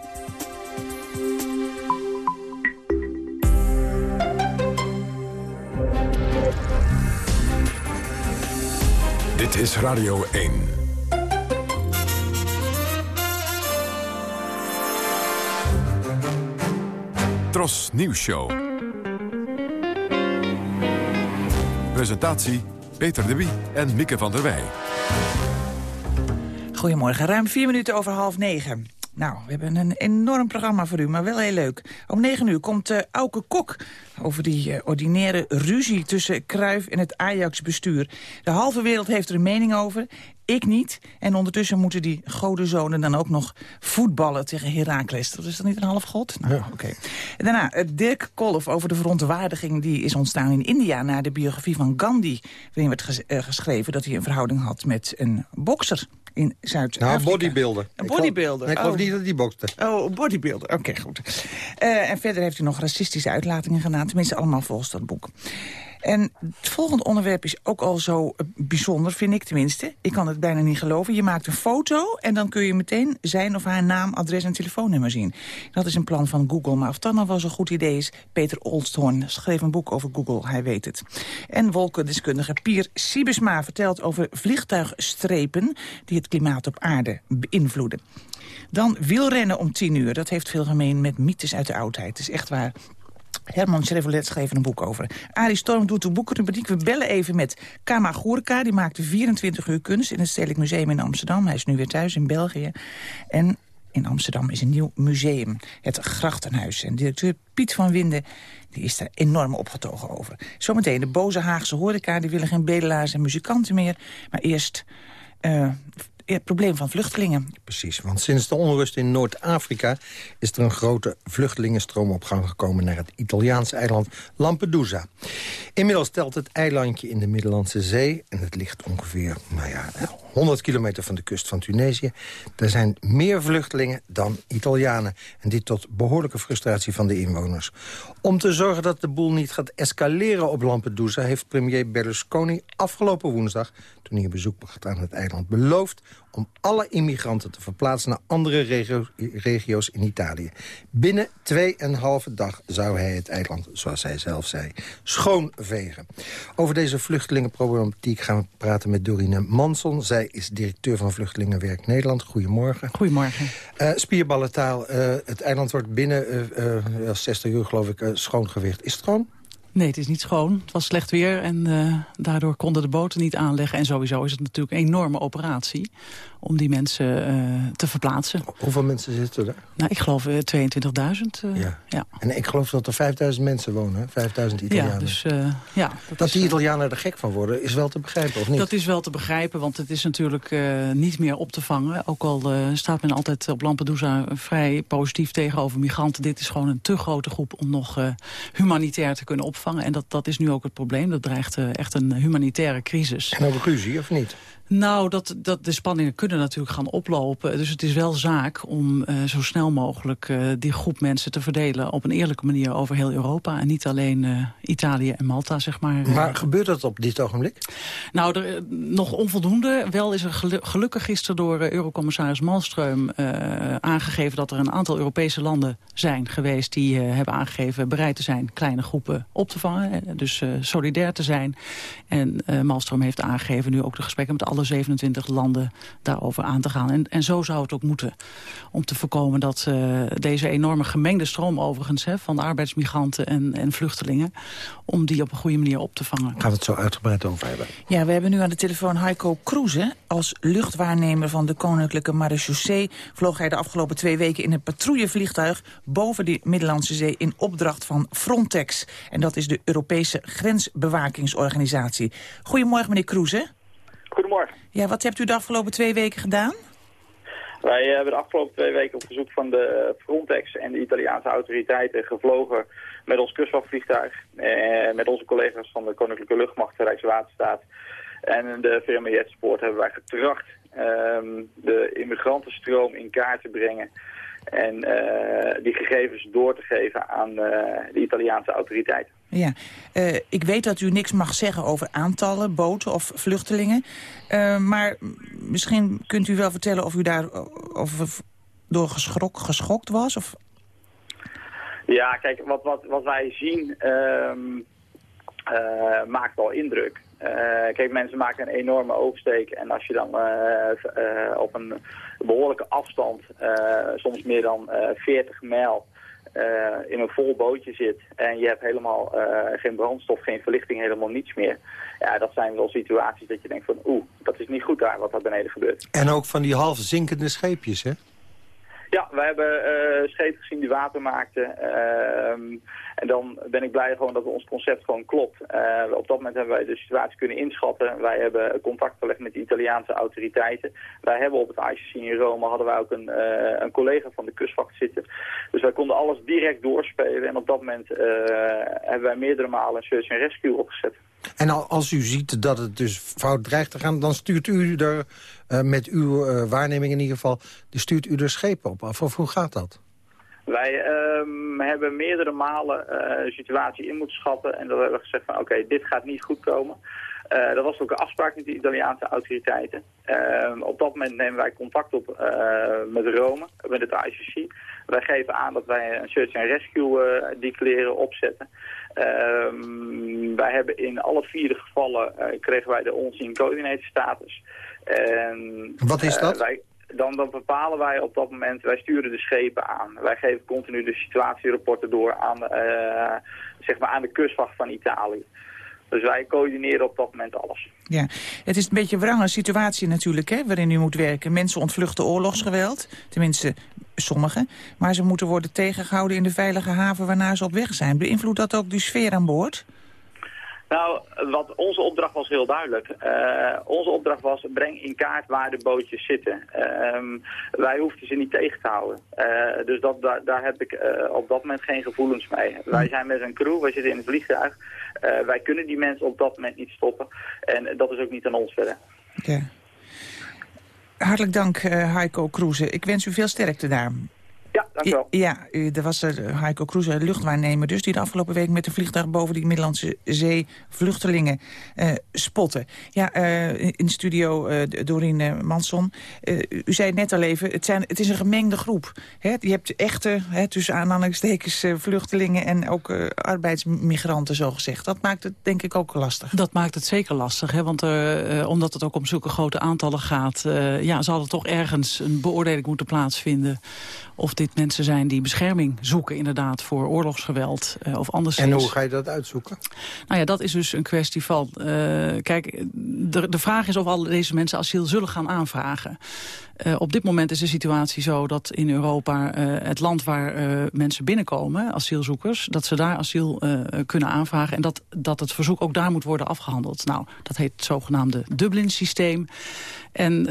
Dit is Radio 1. Tros Nieuws Show. Presentatie Peter de Wie en Mieke van der Wij. Goedemorgen, ruim vier minuten over half negen. Nou, we hebben een enorm programma voor u, maar wel heel leuk. Om negen uur komt uh, Auke Kok over die eh, ordinaire ruzie tussen Cruijff en het Ajax-bestuur. De halve wereld heeft er een mening over. Ik niet. En ondertussen moeten die godenzonen dan ook nog voetballen tegen Heracles. Dat is dan niet een half god? Nou, oké. Daarna uh, Dirk Kolf over de verontwaardiging die is ontstaan in India... na de biografie van Gandhi, waarin werd ges uh, geschreven... dat hij een verhouding had met een bokser in Zuid-Afrika. Nou, bodybuilder. Een bodybuilder. Ik geloof, ik geloof niet dat hij bokste. Oh, bodybuilder. Oké, goed. Uh, en verder heeft hij nog racistische uitlatingen gedaan. Tenminste, allemaal volgens dat boek. En het volgende onderwerp is ook al zo bijzonder, vind ik tenminste. Ik kan het bijna niet geloven. Je maakt een foto en dan kun je meteen zijn of haar naam, adres en telefoonnummer zien. Dat is een plan van Google. Maar of dat nou wel zo'n goed idee is, Peter Olsthoorn schreef een boek over Google, hij weet het. En wolkendeskundige Pier Siebesma vertelt over vliegtuigstrepen die het klimaat op aarde beïnvloeden. Dan wielrennen om tien uur. Dat heeft veel gemeen met mythes uit de oudheid. Het is echt waar. Herman Chevrolet schreef een boek over. Arie Storm doet de boekenrubriek. We bellen even met Kama Goerka. Die maakte 24 uur kunst in het Stedelijk Museum in Amsterdam. Hij is nu weer thuis in België. En in Amsterdam is een nieuw museum, het Grachtenhuis. En directeur Piet van Winden die is daar enorm opgetogen over. Zometeen de boze Haagse horeca, die willen geen bedelaars en muzikanten meer. Maar eerst uh, het probleem van vluchtelingen. Precies, want sinds de onrust in Noord-Afrika... is er een grote vluchtelingenstroom op gang gekomen... naar het Italiaanse eiland Lampedusa. Inmiddels telt het eilandje in de Middellandse Zee... en het ligt ongeveer nou ja, 100 kilometer van de kust van Tunesië. Er zijn meer vluchtelingen dan Italianen. En dit tot behoorlijke frustratie van de inwoners. Om te zorgen dat de boel niet gaat escaleren op Lampedusa... heeft premier Berlusconi afgelopen woensdag toen hij een bezoek bracht aan het eiland, beloofd om alle immigranten te verplaatsen naar andere regio regio's in Italië. Binnen tweeënhalve dag zou hij het eiland, zoals hij zelf zei, schoonvegen. Over deze vluchtelingenproblematiek gaan we praten met Dorine Manson. Zij is directeur van Vluchtelingenwerk Nederland. Goedemorgen. Goedemorgen. Uh, spierballentaal, uh, het eiland wordt binnen uh, 60 uur geloof ik schoongeveegd. Is het gewoon? Nee, het is niet schoon. Het was slecht weer en daardoor konden de boten niet aanleggen. En sowieso is het natuurlijk een enorme operatie om die mensen uh, te verplaatsen. Hoeveel mensen zitten er? Nou, ik geloof uh, 22.000. ja. ja. En ik geloof dat er 5.000 mensen wonen, 5.000 Italianen. Ja, dus, ja, dat, dat is, die Italianen er gek van worden, is wel te begrijpen, of niet? Dat is wel te begrijpen, want het is natuurlijk niet meer op te vangen. Ook al staat men altijd op Lampedusa vrij positief tegenover migranten. Dit is gewoon een te grote groep om nog humanitair te kunnen opvangen. En dat, dat is nu ook het probleem. Dat dreigt echt een humanitaire crisis. En ook ruzie, of niet? Nou, dat, dat, de spanningen kunnen natuurlijk gaan oplopen. Dus het is wel zaak om uh, zo snel mogelijk uh, die groep mensen te verdelen... op een eerlijke manier over heel Europa. En niet alleen uh, Italië en Malta, zeg maar. Maar gebeurt dat op dit ogenblik? Nou, er, nog onvoldoende. Wel is er gelukkig gisteren door Eurocommissaris Malmström aangegeven... dat er een aantal Europese landen zijn geweest... die hebben aangegeven bereid te zijn kleine groepen op te vangen. Dus solidair te zijn. En Malmström heeft aangegeven nu ook de gesprekken met alle 27 landen daarover aan te gaan. En, en zo zou het ook moeten. Om te voorkomen dat uh, deze enorme gemengde stroom overigens... Hè, van arbeidsmigranten en, en vluchtelingen... om die op een goede manier op te vangen. Gaan we het zo uitgebreid over hebben. Ja, we hebben nu aan de telefoon Heiko Kroeze. Als luchtwaarnemer van de Koninklijke Marechaussee... vloog hij de afgelopen twee weken in een patrouillevliegtuig... boven de Middellandse Zee in opdracht van Frontex. En dat is de Europese grensbewakingsorganisatie. Goedemorgen, meneer Kroeze. Goedemorgen. Ja, wat hebt u de afgelopen twee weken gedaan? Wij hebben de afgelopen twee weken op verzoek van de Frontex en de Italiaanse autoriteiten gevlogen met ons kustwachtvliegtuig. Eh, met onze collega's van de Koninklijke Luchtmacht, de Rijkswaterstaat en de firma Jetsport hebben wij getracht um, de immigrantenstroom in kaart te brengen. En uh, die gegevens door te geven aan uh, de Italiaanse autoriteiten. Ja, uh, ik weet dat u niks mag zeggen over aantallen, boten of vluchtelingen. Maar misschien kunt u wel vertellen of u daar of door geschrok, geschokt was? Of... Ja, kijk, wat, wat, wat wij zien uh, maakt wel indruk. kijk, mensen maken een enorme oversteek. En als je dan op een behoorlijke afstand, soms meer dan 40 mijl uh, in een vol bootje zit en je hebt helemaal uh, geen brandstof, geen verlichting, helemaal niets meer. Ja, dat zijn wel situaties dat je denkt van oeh, dat is niet goed daar wat daar beneden gebeurt. En ook van die half zinkende scheepjes, hè? Ja, wij hebben uh, schepen gezien die water maakten. Ehm, en dan ben ik blij gewoon dat ons concept gewoon klopt. Uh, op dat moment hebben wij de situatie kunnen inschatten. Wij hebben contact gelegd met de Italiaanse autoriteiten. Wij hebben op het ICC in Rome hadden wij ook een, uh, een collega van de kustwacht zitten. Dus wij konden alles direct doorspelen. En op dat moment hebben wij meerdere malen een search and rescue opgezet. En als u ziet dat het dus fout dreigt te gaan... dan stuurt u er uh, met uw uh, waarneming in ieder geval... stuurt u er schepen op af? Of hoe gaat dat? Wij um, hebben meerdere malen de situatie in moeten schatten... en dan hebben we gezegd van oké, dit gaat niet goed komen... Dat was ook een afspraak met de Italiaanse autoriteiten. Uh, op dat moment nemen wij contact op met Rome, met het ICC. Wij geven aan dat wij een search and rescue declareren opzetten. Ehm, wij hebben in alle vier gevallen kregen wij de onzien coördinator status. En, Wat is dat? Wij, dan, dan, bepalen wij op dat moment, wij sturen de schepen aan. Wij geven continu de situatierapporten door aan, zeg maar aan de kustwacht van Italië. Dus wij coördineren op dat moment alles. Ja, het is een beetje een wrange situatie natuurlijk, hè, waarin u moet werken. Mensen ontvluchten oorlogsgeweld, tenminste sommigen. Maar ze moeten worden tegengehouden in de veilige haven waarna ze op weg zijn. Beïnvloedt dat ook de sfeer aan boord? Nou, wat onze opdracht was heel duidelijk. Uh, onze opdracht was, breng in kaart waar de bootjes zitten. Uh, wij hoefden ze niet tegen te houden. Uh, dus dat, daar, daar heb ik op dat moment geen gevoelens mee. Wij zijn met een crew, wij zitten in het vliegtuig. wij kunnen die mensen op dat moment niet stoppen. En dat is ook niet aan ons verder. Ja. Hartelijk dank, Heiko Kroeze. Ik wens u veel sterkte daar. Ja, dankjewel. Ja, er was uh, Heiko Kroes, luchtwaarnemer dus... die de afgelopen week met een vliegtuig boven die Middellandse Zee... vluchtelingen uh, spotten. Ja, uh, in studio Dorien Manson. u zei het net al even, het, zijn, het is een gemengde groep. Hè? Je hebt echte, hè, tussen aanhalingstekens, vluchtelingen... en ook arbeidsmigranten, zo gezegd. Dat maakt het denk ik ook lastig. Dat maakt het zeker lastig, hè? want omdat het ook om zulke grote aantallen gaat... ja, zal er toch ergens een beoordeling moeten plaatsvinden... of dit mensen zijn die bescherming zoeken inderdaad voor oorlogsgeweld uh, of anders. En hoe ga je dat uitzoeken? Nou ja, dat is dus een kwestie van... Uh, kijk, de, de vraag is of al deze mensen asiel zullen gaan aanvragen. Uh, op dit moment is de situatie zo dat in Europa uh, het land waar uh, mensen binnenkomen, asielzoekers, dat ze daar asiel kunnen aanvragen en dat, dat het verzoek ook daar moet worden afgehandeld. Nou, dat heet het zogenaamde Dublin-systeem. En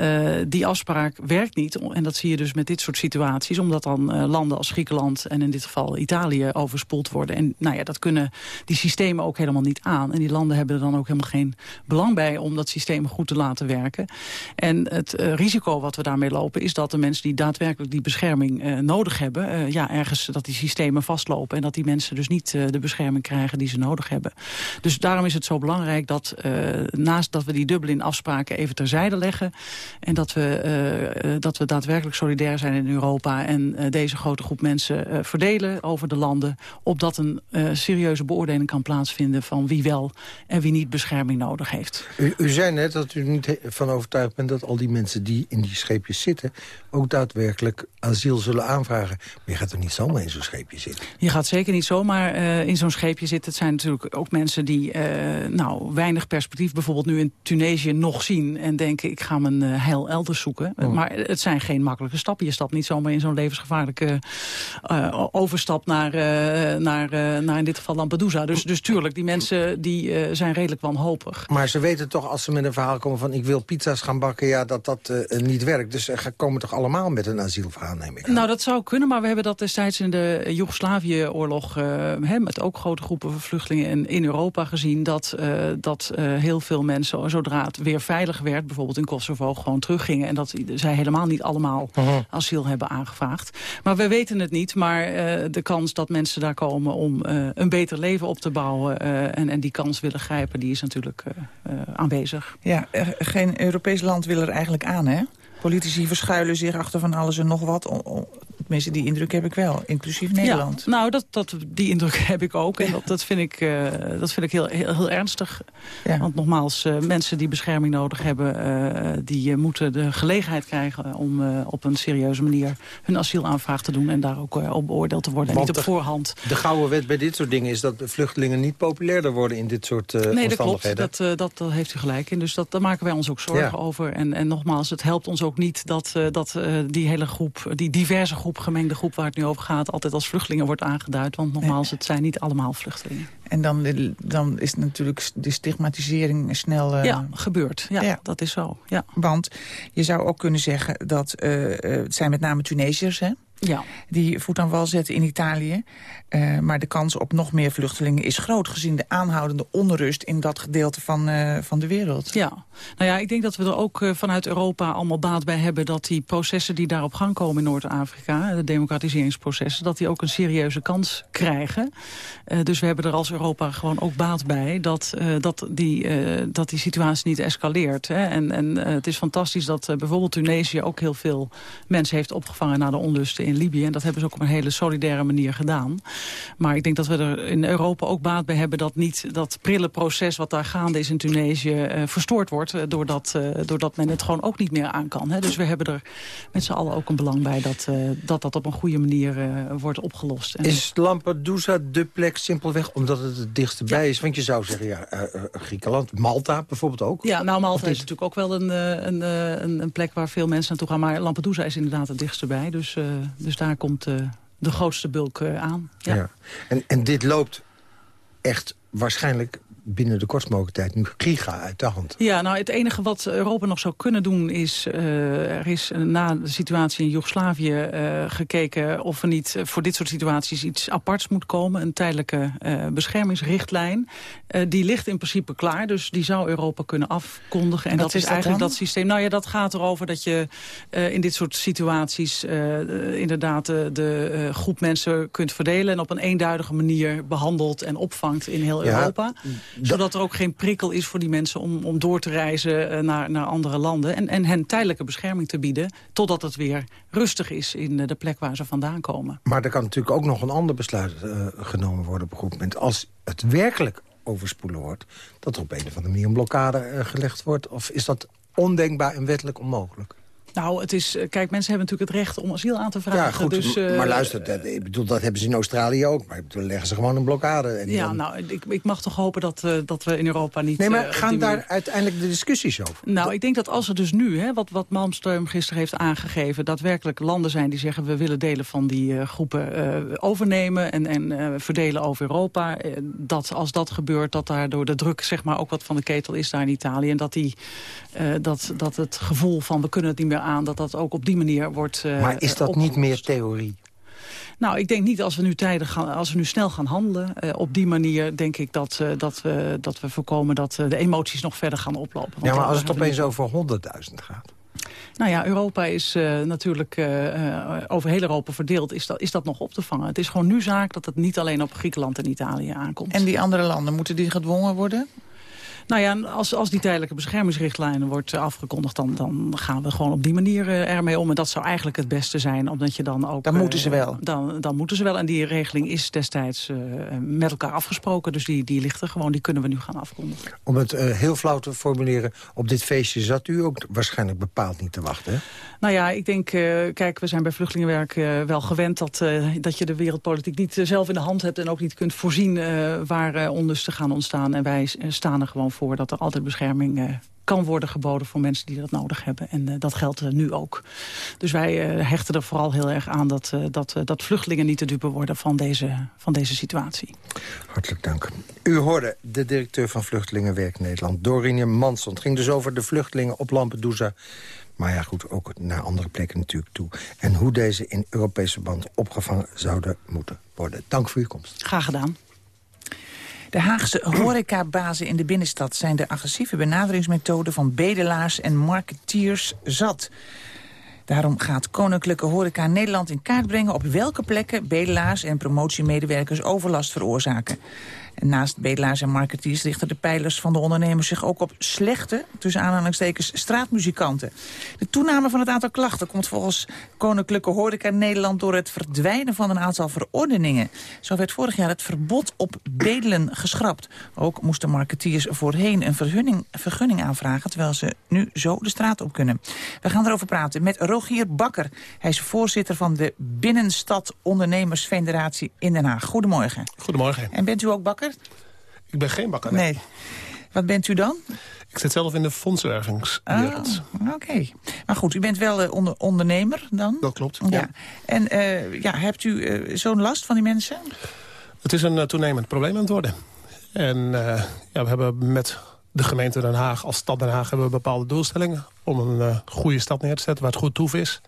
die afspraak werkt niet. En dat zie je dus met dit soort situaties, omdat dan landen als Griekenland en in dit geval Italië overspoeld worden. En nou ja, dat kunnen die systemen ook helemaal niet aan. En die landen hebben er dan ook helemaal geen belang bij om dat systeem goed te laten werken. En het risico wat we daarmee mee lopen... is dat de mensen die daadwerkelijk die bescherming uh, nodig hebben... Uh, ja, ergens dat die systemen vastlopen... en dat die mensen dus niet uh, de bescherming krijgen die ze nodig hebben. Dus daarom is het zo belangrijk dat naast dat we die Dublin-afspraken even terzijde leggen... en dat we, dat we daadwerkelijk solidair zijn in Europa... en deze grote groep mensen verdelen over de landen... opdat een serieuze beoordeling kan plaatsvinden... van wie wel en wie niet bescherming nodig heeft. U, u zei net dat u niet van overtuigd bent dat al die mensen die in die scheepjes zitten... ook daadwerkelijk asiel zullen aanvragen. Maar je gaat er niet zomaar in zo'n scheepje zitten. Je gaat zeker niet zomaar uh, in zo'n scheepje zitten. Het zijn natuurlijk ook mensen die uh, nou, weinig perspectief... bijvoorbeeld nu in Tunesië nog zien... en denken, ik ga mijn uh, heil elders zoeken. Oh. Maar het zijn geen makkelijke stappen. Je stapt niet zomaar in zo'n levensgevaarlijke overstap... naar, naar, naar in dit geval Lampedusa. Dus, dus tuurlijk, die mensen die, zijn redelijk wanhopig. Maar ze weten toch, als ze met een verhaal komen van... ik wil pizza's gaan bakken, ja, dat dat niet werkt. Dus ze komen toch allemaal met een asielverhaal, neem ik aan. Nou, dat zou kunnen, maar we hebben dat destijds in de Joegoslavië-oorlog... Met ook grote groepen vluchtelingen in, in Europa gezien... dat, dat heel veel mensen, zodra het weer veilig werd... bijvoorbeeld in Kosovo, gewoon teruggingen... en dat zij helemaal niet allemaal asiel hebben aangevraagd. Maar we weten het niet, maar de kans dat mensen daar komen... om een beter leven op te bouwen en, en die kans willen grijpen... die is natuurlijk aanwezig. Ja, geen Europees land wil er eigenlijk aan, hè? Politici verschuilen zich achter van alles en nog wat. Tenminste, die indruk heb ik wel, inclusief Nederland. Ja, nou, dat, dat, die indruk heb ik ook. En dat, dat vind ik, uh, dat vind ik heel, heel, heel ernstig. Ja. Want nogmaals, uh, mensen die bescherming nodig hebben... Uh, die moeten de gelegenheid krijgen om op een serieuze manier... hun asielaanvraag te doen en daar ook op beoordeeld te worden. Want niet op voorhand. De gouden wet bij dit soort dingen is dat vluchtelingen niet populairder worden... in dit soort nee, dat klopt. Dat, dat, dat heeft u gelijk in. Dus dat, daar maken wij ons ook zorgen ja. over. En, en nogmaals, het helpt ons ook niet dat, dat die hele groep... die diverse groep, gemengde groep waar het nu over gaat... altijd als vluchtelingen wordt aangeduid. Want nogmaals, het zijn niet allemaal vluchtelingen. En dan, dan is natuurlijk de stigmatisering snel... Uh... Ja, gebeurt. Ja, ja, dat is zo. Ja. Want je zou ook kunnen zeggen dat uh, het zijn met name Tunesiërs... Hè? Ja. die voet aan wal zetten in Italië. Uh, maar de kans op nog meer vluchtelingen is groot... gezien de aanhoudende onrust in dat gedeelte van, uh, van de wereld. Ja, nou ja, ik denk dat we er ook uh, vanuit Europa allemaal baat bij hebben... dat die processen die daar op gang komen in Noord-Afrika... de democratiseringsprocessen, dat die ook een serieuze kans krijgen. dus we hebben er als Europa gewoon ook baat bij... dat, dat, die, dat die situatie niet escaleert. Hè? En, en het is fantastisch dat bijvoorbeeld Tunesië ook heel veel mensen heeft opgevangen... na de onlusten in Libië. En dat hebben ze ook op een hele solidaire manier gedaan. Maar ik denk dat we er in Europa ook baat bij hebben... dat niet dat prille proces wat daar gaande is in Tunesië uh, verstoord wordt... Uh, doordat, uh, doordat men het gewoon ook niet meer aan kan. Hè. Dus we hebben er met z'n allen ook een belang bij... dat dat, dat op een goede manier wordt opgelost. En is Lampedusa de plek simpelweg omdat het het dichtst bij ja. is? Want je zou zeggen, ja, Griekenland, Malta bijvoorbeeld ook? Ja, nou Malta is natuurlijk ook wel een, een, een, een, plek waar veel mensen naartoe gaan. Maar Lampedusa is inderdaad het dichtst bij. Dus dus daar komt uh, de grootste bulk uh, aan. Ja. ja. En, en dit loopt echt waarschijnlijk binnen de kortst mogelijke tijd nu giga uit de hand. Ja, nou het enige wat Europa nog zou kunnen doen is... Uh, er is na de situatie in Joegoslavië uh, gekeken... of er niet voor dit soort situaties iets aparts moet komen. Een tijdelijke uh, beschermingsrichtlijn. die ligt in principe klaar, dus die zou Europa kunnen afkondigen. En wat dat is, eigenlijk dat systeem. Nou ja, dat gaat erover dat je in dit soort situaties... inderdaad de, de groep mensen kunt verdelen... en op een eenduidige manier behandelt en opvangt in heel ja, Europa zodat er ook geen prikkel is voor die mensen om, om door te reizen uh, naar, naar andere landen. En, en hen tijdelijke bescherming te bieden totdat het weer rustig is in uh, de plek waar ze vandaan komen. Maar er kan natuurlijk ook nog een ander besluit uh, genomen worden op een goed moment. Als het werkelijk overspoelen wordt, dat er op een of andere manier een blokkade gelegd wordt. Of is dat ondenkbaar en wettelijk onmogelijk? Nou, het is, kijk, mensen hebben natuurlijk het recht om asiel aan te vragen. Ja, goed, dus, uh, maar luister, dat, ik bedoel, dat hebben ze in Australië ook. Maar bedoel, leggen ze gewoon een blokkade. En ja, dan... nou, ik, ik mag toch hopen dat, uh, dat we in Europa niet... Nee, maar uh, gaan daar uiteindelijk de discussies over? Nou, dat... ik denk dat als er dus nu, hè, wat, wat Malmström gisteren heeft aangegeven... daadwerkelijk landen zijn die zeggen... we willen delen van die groepen overnemen en, en verdelen over Europa. dat als dat gebeurt, dat daardoor de druk zeg maar, ook wat van de ketel is daar in Italië. En dat, die, dat, dat het gevoel van we kunnen het niet meer aan... dat dat ook op die manier wordt uh, Maar is dat opgelost. niet meer theorie? Nou, ik denk niet als we nu, tijden gaan, als we nu snel gaan handelen. Uh, op die manier denk ik dat, uh, dat, we, dat we voorkomen dat uh, de emoties nog verder gaan oplopen. Want ja, maar als het opeens over 100.000 gaat? Nou ja, Europa is natuurlijk over heel Europa verdeeld. Is dat, is dat nog op te vangen? Het is gewoon nu zaak dat het niet alleen op Griekenland en Italië aankomt. En die andere landen, moeten die gedwongen worden? Nou ja, als, als die tijdelijke beschermingsrichtlijn wordt afgekondigd... Dan, dan gaan we gewoon op die manier uh, ermee om. En dat zou eigenlijk het beste zijn, omdat je dan ook... Dan moeten ze wel. Uh, dan, dan moeten ze wel. En die regeling is destijds met elkaar afgesproken. Dus die, die ligt er gewoon, die kunnen we nu gaan afkondigen. Om het heel flauw te formuleren, op dit feestje zat u ook waarschijnlijk bepaald niet te wachten, hè? Nou ja, ik denk, kijk, we zijn bij Vluchtelingenwerk wel gewend... Dat, dat je de wereldpolitiek niet zelf in de hand hebt... en ook niet kunt voorzien waar onlusten gaan ontstaan. En wij staan er gewoon voor dat er altijd bescherming uh, kan worden geboden voor mensen die dat nodig hebben. En uh, dat geldt uh, nu ook. Dus wij hechten er vooral heel erg aan dat, dat, dat vluchtelingen niet te dupe worden van deze, van deze situatie. Hartelijk dank. U hoorde de directeur van Vluchtelingenwerk Nederland, Dorine Manson. Het ging dus over de vluchtelingen op Lampedusa. Maar ja, goed, ook naar andere plekken natuurlijk toe. En hoe deze in Europese band opgevangen zouden moeten worden. Dank voor uw komst. Graag gedaan. De Haagse horecabazen in de binnenstad zijn de agressieve benaderingsmethode van bedelaars en marketeers zat. Daarom gaat Koninklijke Horeca Nederland in kaart brengen... op welke plekken bedelaars en promotiemedewerkers overlast veroorzaken. En naast bedelaars en marketeers richten de pijlers van de ondernemers zich ook op slechte, tussen aanhalingstekens, straatmuzikanten. De toename van het aantal klachten komt volgens Koninklijke Horeca Nederland door het verdwijnen van een aantal verordeningen. Zo werd vorig jaar het verbod op bedelen geschrapt. Ook moesten marketeers voorheen een vergunning, vergunning aanvragen, terwijl ze nu zo de straat op kunnen. We gaan erover praten met Rogier Bakker. Hij is voorzitter van de Binnenstad Ondernemersfederatie in Den Haag. Goedemorgen. Goedemorgen. En bent u ook bakker? Ik ben geen bakker, nee. Wat bent u dan? Ik zit zelf in de fondsenwervingswereld. Ah, Oké. Maar goed, u bent wel uh, onder, ondernemer dan? Dat klopt, ja. ja. En uh, ja, hebt u uh, zo'n last van die mensen? Het is een toenemend probleem aan het worden. En ja, we hebben met de gemeente Den Haag, als stad Den Haag... hebben we bepaalde doelstellingen om een goede stad neer te zetten... waar het goed toef is.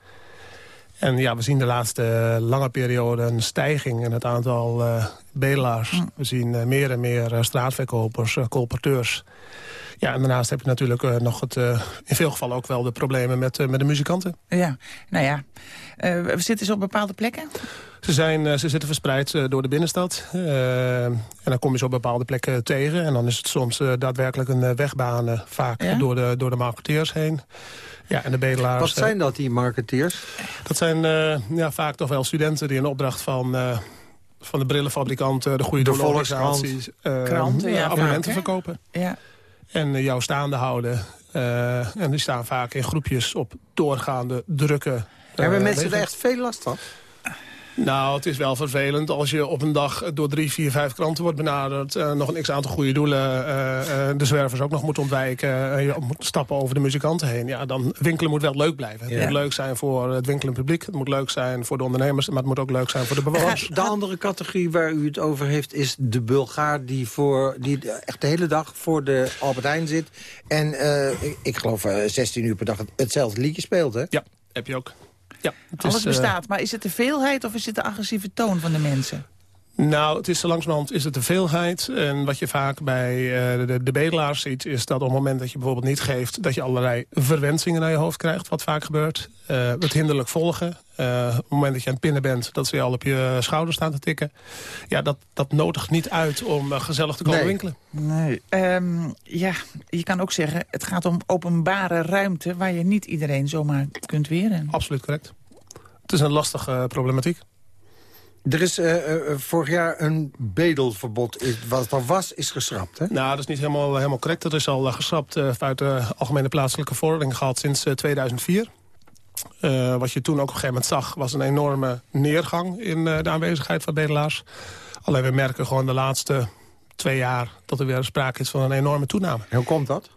En ja, we zien de laatste lange periode een stijging in het aantal uh, bedelaars. Mm. We zien uh, meer en meer straatverkopers, colporteurs. Ja, en daarnaast heb je natuurlijk nog het, in veel gevallen ook wel de problemen met, met de muzikanten. Ja, nou ja. we zitten ze op bepaalde plekken? Ze, zijn, ze zitten verspreid door de binnenstad. en dan kom je ze op bepaalde plekken tegen. En dan is het soms daadwerkelijk een wegbanen, vaak Ja? door, de, door de marketeers heen. Ja, en de bedelaars... Wat zijn dat, die marketeers? Dat zijn uh, ja, vaak toch wel studenten die in opdracht van, uh, van de brillenfabrikant... Uh, de goede de doelorganisaties Kranten, ja, abonnementen verkopen. Ja. En jou staande houden. en die staan vaak in groepjes op doorgaande, drukke... Hebben mensen er echt veel last van? Nou, het is wel vervelend als je op een dag door drie, vier, vijf kranten wordt benaderd. Uh, nog een x-aantal goede doelen. Uh, uh, de zwervers ook nog moet ontwijken. en je moet stappen over de muzikanten heen. Ja, dan winkelen moet wel leuk blijven. Het Ja. moet leuk zijn voor het winkelend publiek. Het moet leuk zijn voor de ondernemers. Maar het moet ook leuk zijn voor de bewoners. De andere categorie waar u het over heeft is de Bulgaar... die, voor, die echt de hele dag voor de Albert Heijn zit. En eh, ik, ik geloof eh, 16 uur per dag het- hetzelfde liedje speelt, hè? Ja, heb je ook. Ja, het Alles is, eh, bestaat, maar is het de veelheid of is het de agressieve toon van de mensen? Nou, het is zo langzamerhand is het de veelheid. En wat je vaak bij eh, de, de bedelaars ziet... is dat op het moment dat je bijvoorbeeld niet geeft... dat je allerlei verwensingen naar je hoofd krijgt, wat vaak gebeurt. Eh, het hinderlijk volgen. Eh, op het moment dat je aan het pinnen bent... dat ze je al op je schouder staan te tikken. Ja, dat, dat nodigt niet uit om gezellig te komen Nee. winkelen. Nee. Ehm, ja, je kan ook zeggen, het gaat om openbare ruimte... waar je niet iedereen zomaar kunt weren. Absoluut correct. Het is een lastige problematiek. Er is eh, eh, vorig jaar een bedelverbod. Is, wat er was, is geschrapt, hè? Nou, dat is niet helemaal, helemaal correct. Dat is al uh, geschrapt uh, vanuit de algemene plaatselijke verordening gehad sinds uh, 2004. Uh, wat je toen ook op een gegeven moment zag... was een enorme neergang in uh, de aanwezigheid van bedelaars. Alleen we merken gewoon de laatste twee jaar... dat er weer sprake is van een enorme toename. En hoe komt dat?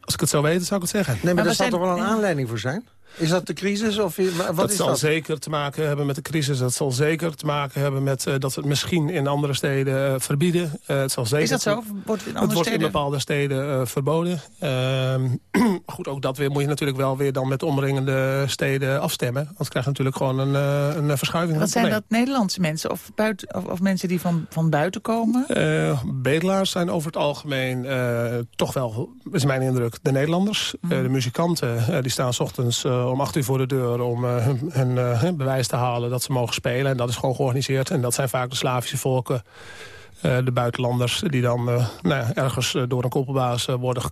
Als ik het zou weten, zou ik het zeggen. Nee, maar, maar daar zal toch wel een aanleiding voor zijn? Is dat de crisis? Of wat dat is zal dat? zeker te maken hebben met de crisis. Dat zal zeker te maken hebben met uh, dat we het misschien in andere steden uh, verbieden. Uh, het zal zeker is dat zo? Wordt het in, het wordt steden? in bepaalde steden verboden. Ehm, goed, ook dat weer moet je natuurlijk wel weer dan met omringende steden afstemmen. Want krijg je natuurlijk gewoon een, een verschuiving. Wat zijn dat Nederlandse mensen of, buiten, of, of mensen die van, van buiten komen? bedelaars zijn over het algemeen toch wel, is mijn indruk, de Nederlanders. Mm. de muzikanten die staan 's ochtends om acht uur voor de deur om uh, hun, hun, bewijs te halen dat ze mogen spelen. En dat is gewoon georganiseerd. En dat zijn vaak de Slavische volken, de buitenlanders... die dan nou ergens door een koppelbaas worden,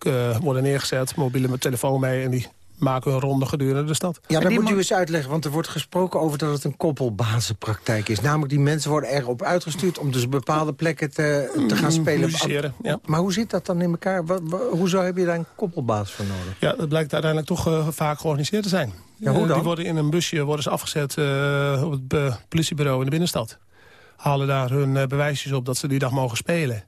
worden neergezet. Mobiele telefoon mee en die maken hun ronde gedurende de stad. Ja, dat moet u eens uitleggen, want er wordt gesproken over dat het een koppelbazenpraktijk is. Namelijk, die mensen worden erop uitgestuurd om dus bepaalde plekken te, te gaan spelen. Ja. Maar hoe zit dat dan in elkaar? Wat, wat, hoezo heb je daar een koppelbaas voor nodig? Ja, dat blijkt uiteindelijk toch uh, vaak georganiseerd te zijn. Ja, hoe dan? die worden in een busje worden ze afgezet uh, op het politiebureau in de binnenstad. Halen daar hun uh, bewijsjes op dat ze die dag mogen spelen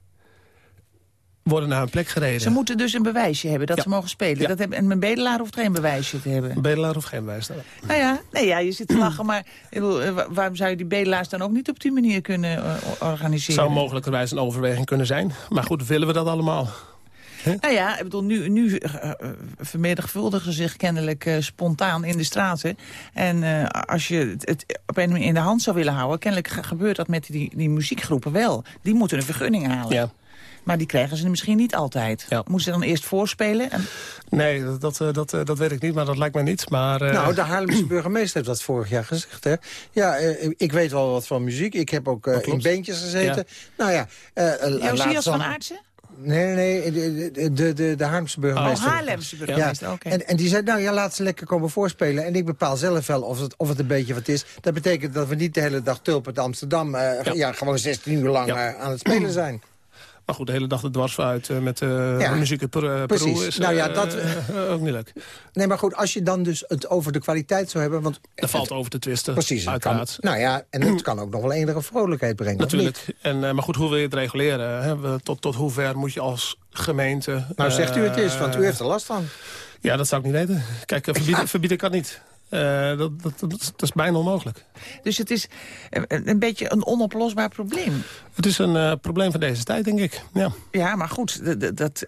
worden naar een plek gereden. Ze moeten dus een bewijsje hebben dat ja. ze mogen spelen. Ja. Dat hebben, en een bedelaar hoeft geen bewijsje te hebben. Een bedelaar hoeft geen bewijs te hebben. Nou ja, nee, ja je zit te lachen, maar bedoel, waarom zou je die bedelaars dan ook niet op die manier kunnen uh, organiseren? Zou mogelijkerwijs een overweging kunnen zijn. Maar goed, willen we dat allemaal? Nou ja, ik bedoel, nu, nu uh, vermenigvuldigen ze zich kennelijk uh, spontaan in de straten. En uh, als je het, het op een manier in de hand zou willen houden... kennelijk gebeurt dat met die, die muziekgroepen wel. Die moeten een vergunning halen. Ja. Maar die krijgen ze misschien niet altijd. Moeten ze dan eerst voorspelen? En... Nee, dat, dat, dat, dat weet ik niet, maar dat lijkt mij niet. Maar, uh... Nou, de Haarlemse burgemeester heeft dat vorig jaar gezegd. Hè? Ja, uh, ik weet wel wat van muziek. Ik heb ook uh, in beentjes gezeten. Ja. Nou ja, Josias van Aartsen? Nee, nee, de, de, de, de Haarlemse burgemeester. Oh, Haarlemse burgemeester, ja. oké. En, en die zei, nou ja, laat ze lekker komen voorspelen. En ik bepaal zelf wel of het, of het een beetje wat is. Dat betekent dat we niet de hele dag tulpen Amsterdam... Uh, ja. ja. gewoon 16 uur lang ja. uh, aan het spelen zijn. Maar goed, de hele dag de dwars uit uh, met ja, muziek in Peru precies. is nou ja, dat, ook niet leuk. Nee, maar goed, als je dan dus het over de kwaliteit zou hebben... Want er valt over te twisten, Precies, uiteraard. Kan, nou ja, en het kan ook nog wel enige vrolijkheid brengen. Natuurlijk. En, maar goed, hoe wil je het reguleren? Hè? Tot, tot hoe ver moet je als gemeente... Nou, zegt u het is, want u heeft er last van. Ja, dat zou ik niet weten. Kijk, verbieden, verbieden kan niet. Uh, dat, dat, dat, dat, is bijna onmogelijk. Dus het is een, een beetje een onoplosbaar probleem? Het is een uh, probleem van deze tijd, denk ik. Ja, ja maar goed, dat,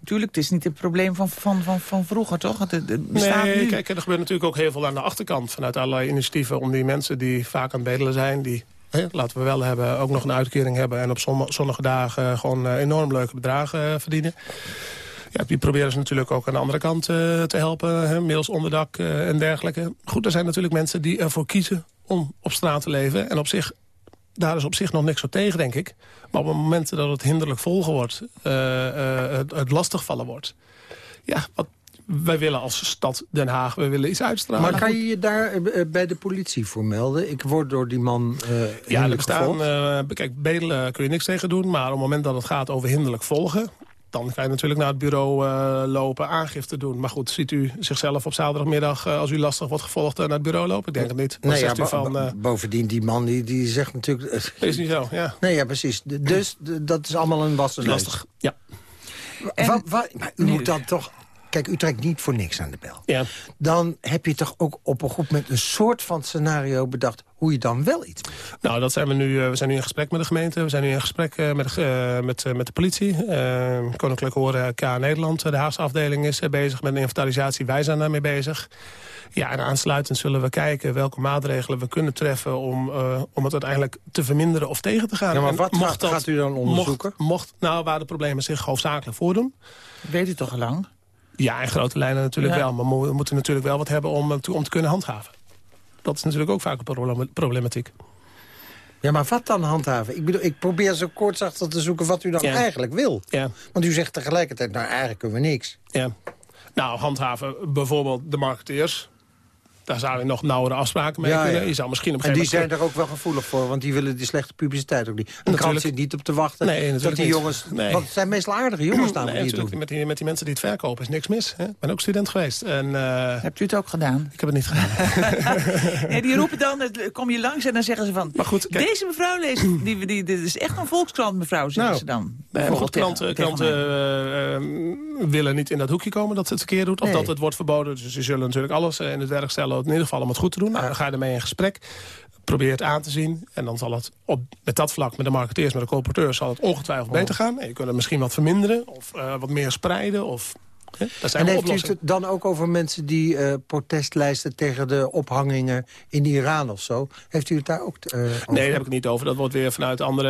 natuurlijk, het is niet het probleem van, van, van, van vroeger, toch? Het, het bestaat nee, nu. kijk, er gebeurt natuurlijk ook heel veel aan de achterkant... vanuit allerlei initiatieven om die mensen die vaak aan het bedelen zijn... die He, laten we wel hebben, ook nog een uitkering hebben... en op zonnige dagen gewoon uh, enorm leuke bedragen verdienen. Ja, die proberen ze natuurlijk ook aan de andere kant uh, te helpen. Hè, middels onderdak uh, en dergelijke. Goed, er zijn natuurlijk mensen die ervoor kiezen om op straat te leven. En op zich, daar is op zich nog niks zo tegen, denk ik. Maar op het moment dat het hinderlijk volgen wordt... Uh, het, het lastigvallen wordt... Ja, wat, wij willen als stad Den Haag, we willen iets uitstralen. Maar kan je je daar bij de politie voor melden? Ik word door die man uh, Ja, er bestaan, kijk, bedelen kun je niks tegen doen... maar op het moment dat het gaat over hinderlijk volgen... dan kan je natuurlijk naar het bureau uh, lopen, aangifte doen. Maar goed, ziet u zichzelf op zaterdagmiddag... Uh, als u lastig wordt gevolgd uh, naar het bureau lopen? Ik denk het niet. Nee, ja, van, bovendien, die man die, die zegt natuurlijk... is niet zo, ja. Nee, ja, precies. Dus dat is allemaal een wassen Lastig, ja. En, wa, wa, maar u moet dan toch Kijk, u trekt niet voor niks aan de bel. Ja. Dan heb je toch ook op een goed moment een soort van scenario bedacht... hoe je dan wel iets moet. Nou, dat zijn we nu. we zijn nu in gesprek met de gemeente. We zijn nu in gesprek uh, met, uh, met, uh, met de politie. Koninklijke Horeca Nederland, de Haagse afdeling, is bezig met een inventarisatie. Wij zijn daarmee bezig. Ja, en aansluitend zullen we kijken welke maatregelen we kunnen treffen... om, uh, om het uiteindelijk te verminderen of tegen te gaan. Ja, maar wat mocht dat, gaat u dan onderzoeken? Mocht, mocht, nou, waar de problemen zich hoofdzakelijk voordoen. Weet u toch al lang? Ja, in grote lijnen natuurlijk ja. wel. Maar we moeten natuurlijk wel wat hebben om, om te kunnen handhaven. Dat is natuurlijk ook vaak een problematiek. Ja, maar wat dan handhaven? Ik bedoel, ik probeer zo kortachtig te zoeken wat u dan ja. eigenlijk wil. Ja. Want u zegt tegelijkertijd, nou eigenlijk kunnen we niks. Ja. Nou, handhaven bijvoorbeeld de marketeers. Daar zou je nog nauwere afspraken mee ja, kunnen. Ja. Je zou misschien op en die zijn er ook wel gevoelig voor, want die willen die slechte publiciteit ook niet. De krant zit niet op te wachten. Nee, dat die niet. jongens, nee. Want het zijn meestal aardige jongens namelijk nee, die het doen. Met die, met die mensen die het verkopen is niks mis. Hè? Ik ben ook student geweest. En, uh, Hebt u het ook gedaan? Ik heb het niet gedaan. nee, die roepen dan, kom je langs en dan zeggen ze van... Maar goed, kijk, deze mevrouw leest, die, die, dit is echt een volkskrant mevrouw, zeggen nou, ze dan. Maar goed, uh, uh, willen niet in dat hoekje komen dat het verkeerd doet. Of Nee. dat het wordt verboden. Dus ze zullen natuurlijk alles in het werk stellen. In ieder geval om het goed te doen. Nou, dan ga je ermee in gesprek. Probeer het aan te zien. En dan zal het op, met dat vlak, met de marketeers, met de colporteurs... zal het ongetwijfeld beter gaan. En je kunt het misschien wat verminderen. Of uh, wat meer spreiden. Of, hè, dat zijn En heeft u het dan ook over mensen die uh, protestlijsten tegen de ophangingen in Iran of zo? Heeft u het daar ook uh, over? Nee, daar heb ik het niet over. Dat wordt weer vanuit andere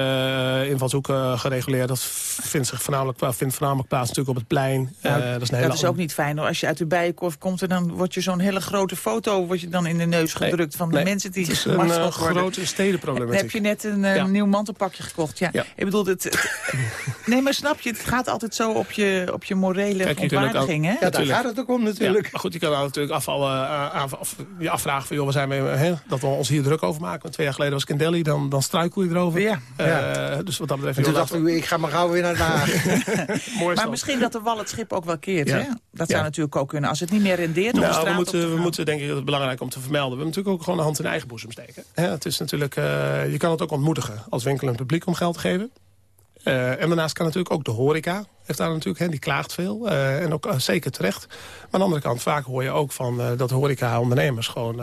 uh, invalshoeken gereguleerd. Dat vindt, zich voornamelijk, vindt voornamelijk plaats natuurlijk op het plein. Nou, dat is, dat is ook niet fijn hoor. Als je uit de bijenkorf komt en dan wordt je zo'n hele grote foto... wordt je dan in de neus gedrukt nee, van de nee, mensen die Het is een grote stedenproblematiek. Dan heb je net een ja. nieuw mantelpakje gekocht. Ja. ja. Ik bedoel, het, het nee, maar snap je, het gaat altijd zo op je, op je morele Kijk, hè? Ja, daar gaat het ook om natuurlijk. Ja, maar goed, je kan natuurlijk afvallen, uh, af, af, je afvragen van, joh, we zijn we, hè, dat we ons hier druk over maken. Want twee jaar geleden was ik in Delhi, dan, dan struikel je erover. Ja. Uh, ja. Dus wat dat betreft... En toen dacht u, ik ga maar gauw weer naar de Haag. maar misschien dat de wal het schip ook wel keert, ja. hè? Dat zou ja. natuurlijk ook kunnen. Als het niet meer rendeert op nou, de straat... we moeten, we moeten, denk ik, dat het belangrijk om te vermelden. We hebben natuurlijk ook gewoon een hand in eigen boezem steken. Hè, het is natuurlijk, uh, je kan het ook ontmoedigen als winkelend publiek om geld te geven. Uh, en daarnaast kan natuurlijk ook de horeca, heeft daar natuurlijk, hè, die klaagt veel. Uh, en ook uh, zeker terecht. Maar aan de andere kant, vaak hoor je ook van dat horeca-ondernemers gewoon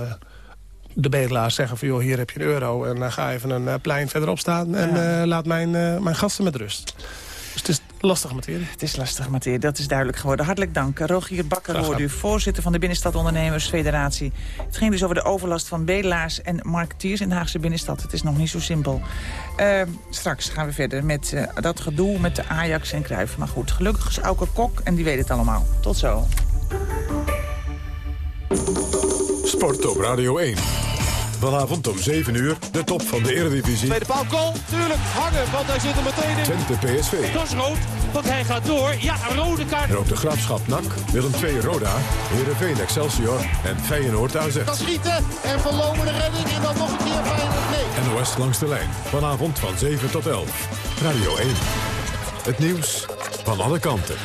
de bedelaars zeggen van... joh, hier heb je een euro en dan ga even een plein verderop staan... en ja. laat mijn, mijn gasten met rust. Dus het is, Lastige materie. Het is lastige materie, dat is duidelijk geworden. Hartelijk dank. Rogier Bakker hoorde u, voorzitter van de Binnenstadondernemersfederatie. Het ging dus over de overlast van bedelaars en marketeers in de Haagse binnenstad. Het is nog niet zo simpel. Uh, straks gaan we verder met uh, dat gedoe met de Ajax en Cruijff. Maar goed, gelukkig is Auke Kok en die weet het allemaal. Tot zo. Sport op Radio 1. Vanavond om 7 uur de top van de Eredivisie. Tweede paal, goal, tuurlijk, hangen, want hij zit er meteen in. Twente PSV. Dat is rood, want hij gaat door. Ja, rode kaart. En ook de Graafschap NAC, Willem 2 Roda, Heerenveen Excelsior en Feyenoord AZ. Kan schieten en verlomen de redding en dan nog een keer Feyenoord nee. NOS langs de lijn, vanavond van 7 tot 11. Radio 1. Het nieuws van alle kanten.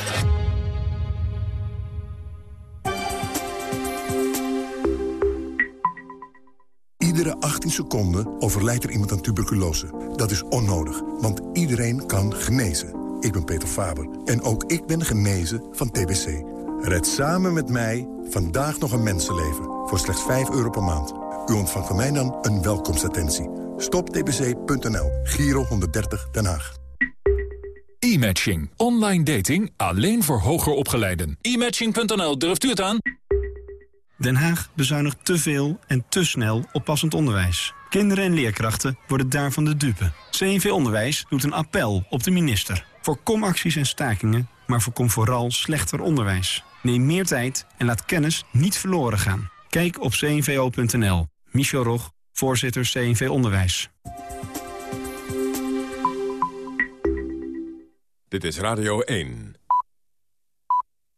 Iedere 18 seconden overlijdt er iemand aan tuberculose. Dat is onnodig, want iedereen kan genezen. Ik ben Peter Faber en ook ik ben genezen van TBC. Red samen met mij vandaag nog een mensenleven voor slechts 5 euro per maand. U ontvangt van mij dan een welkomstattentie. Stoptbc.nl, Giro 130 Den Haag. E-matching. Online dating alleen voor hoger opgeleiden. E-matching.nl, durft u het aan? Den Haag bezuinigt te veel en te snel op passend onderwijs. Kinderen en leerkrachten worden daarvan de dupe. CNV Onderwijs doet een appel op de minister. Voorkom acties en stakingen, maar voorkom vooral slechter onderwijs. Neem meer tijd en laat kennis niet verloren gaan. Kijk op cnvo.nl. Michel Rog, voorzitter CNV Onderwijs. Dit is Radio 1.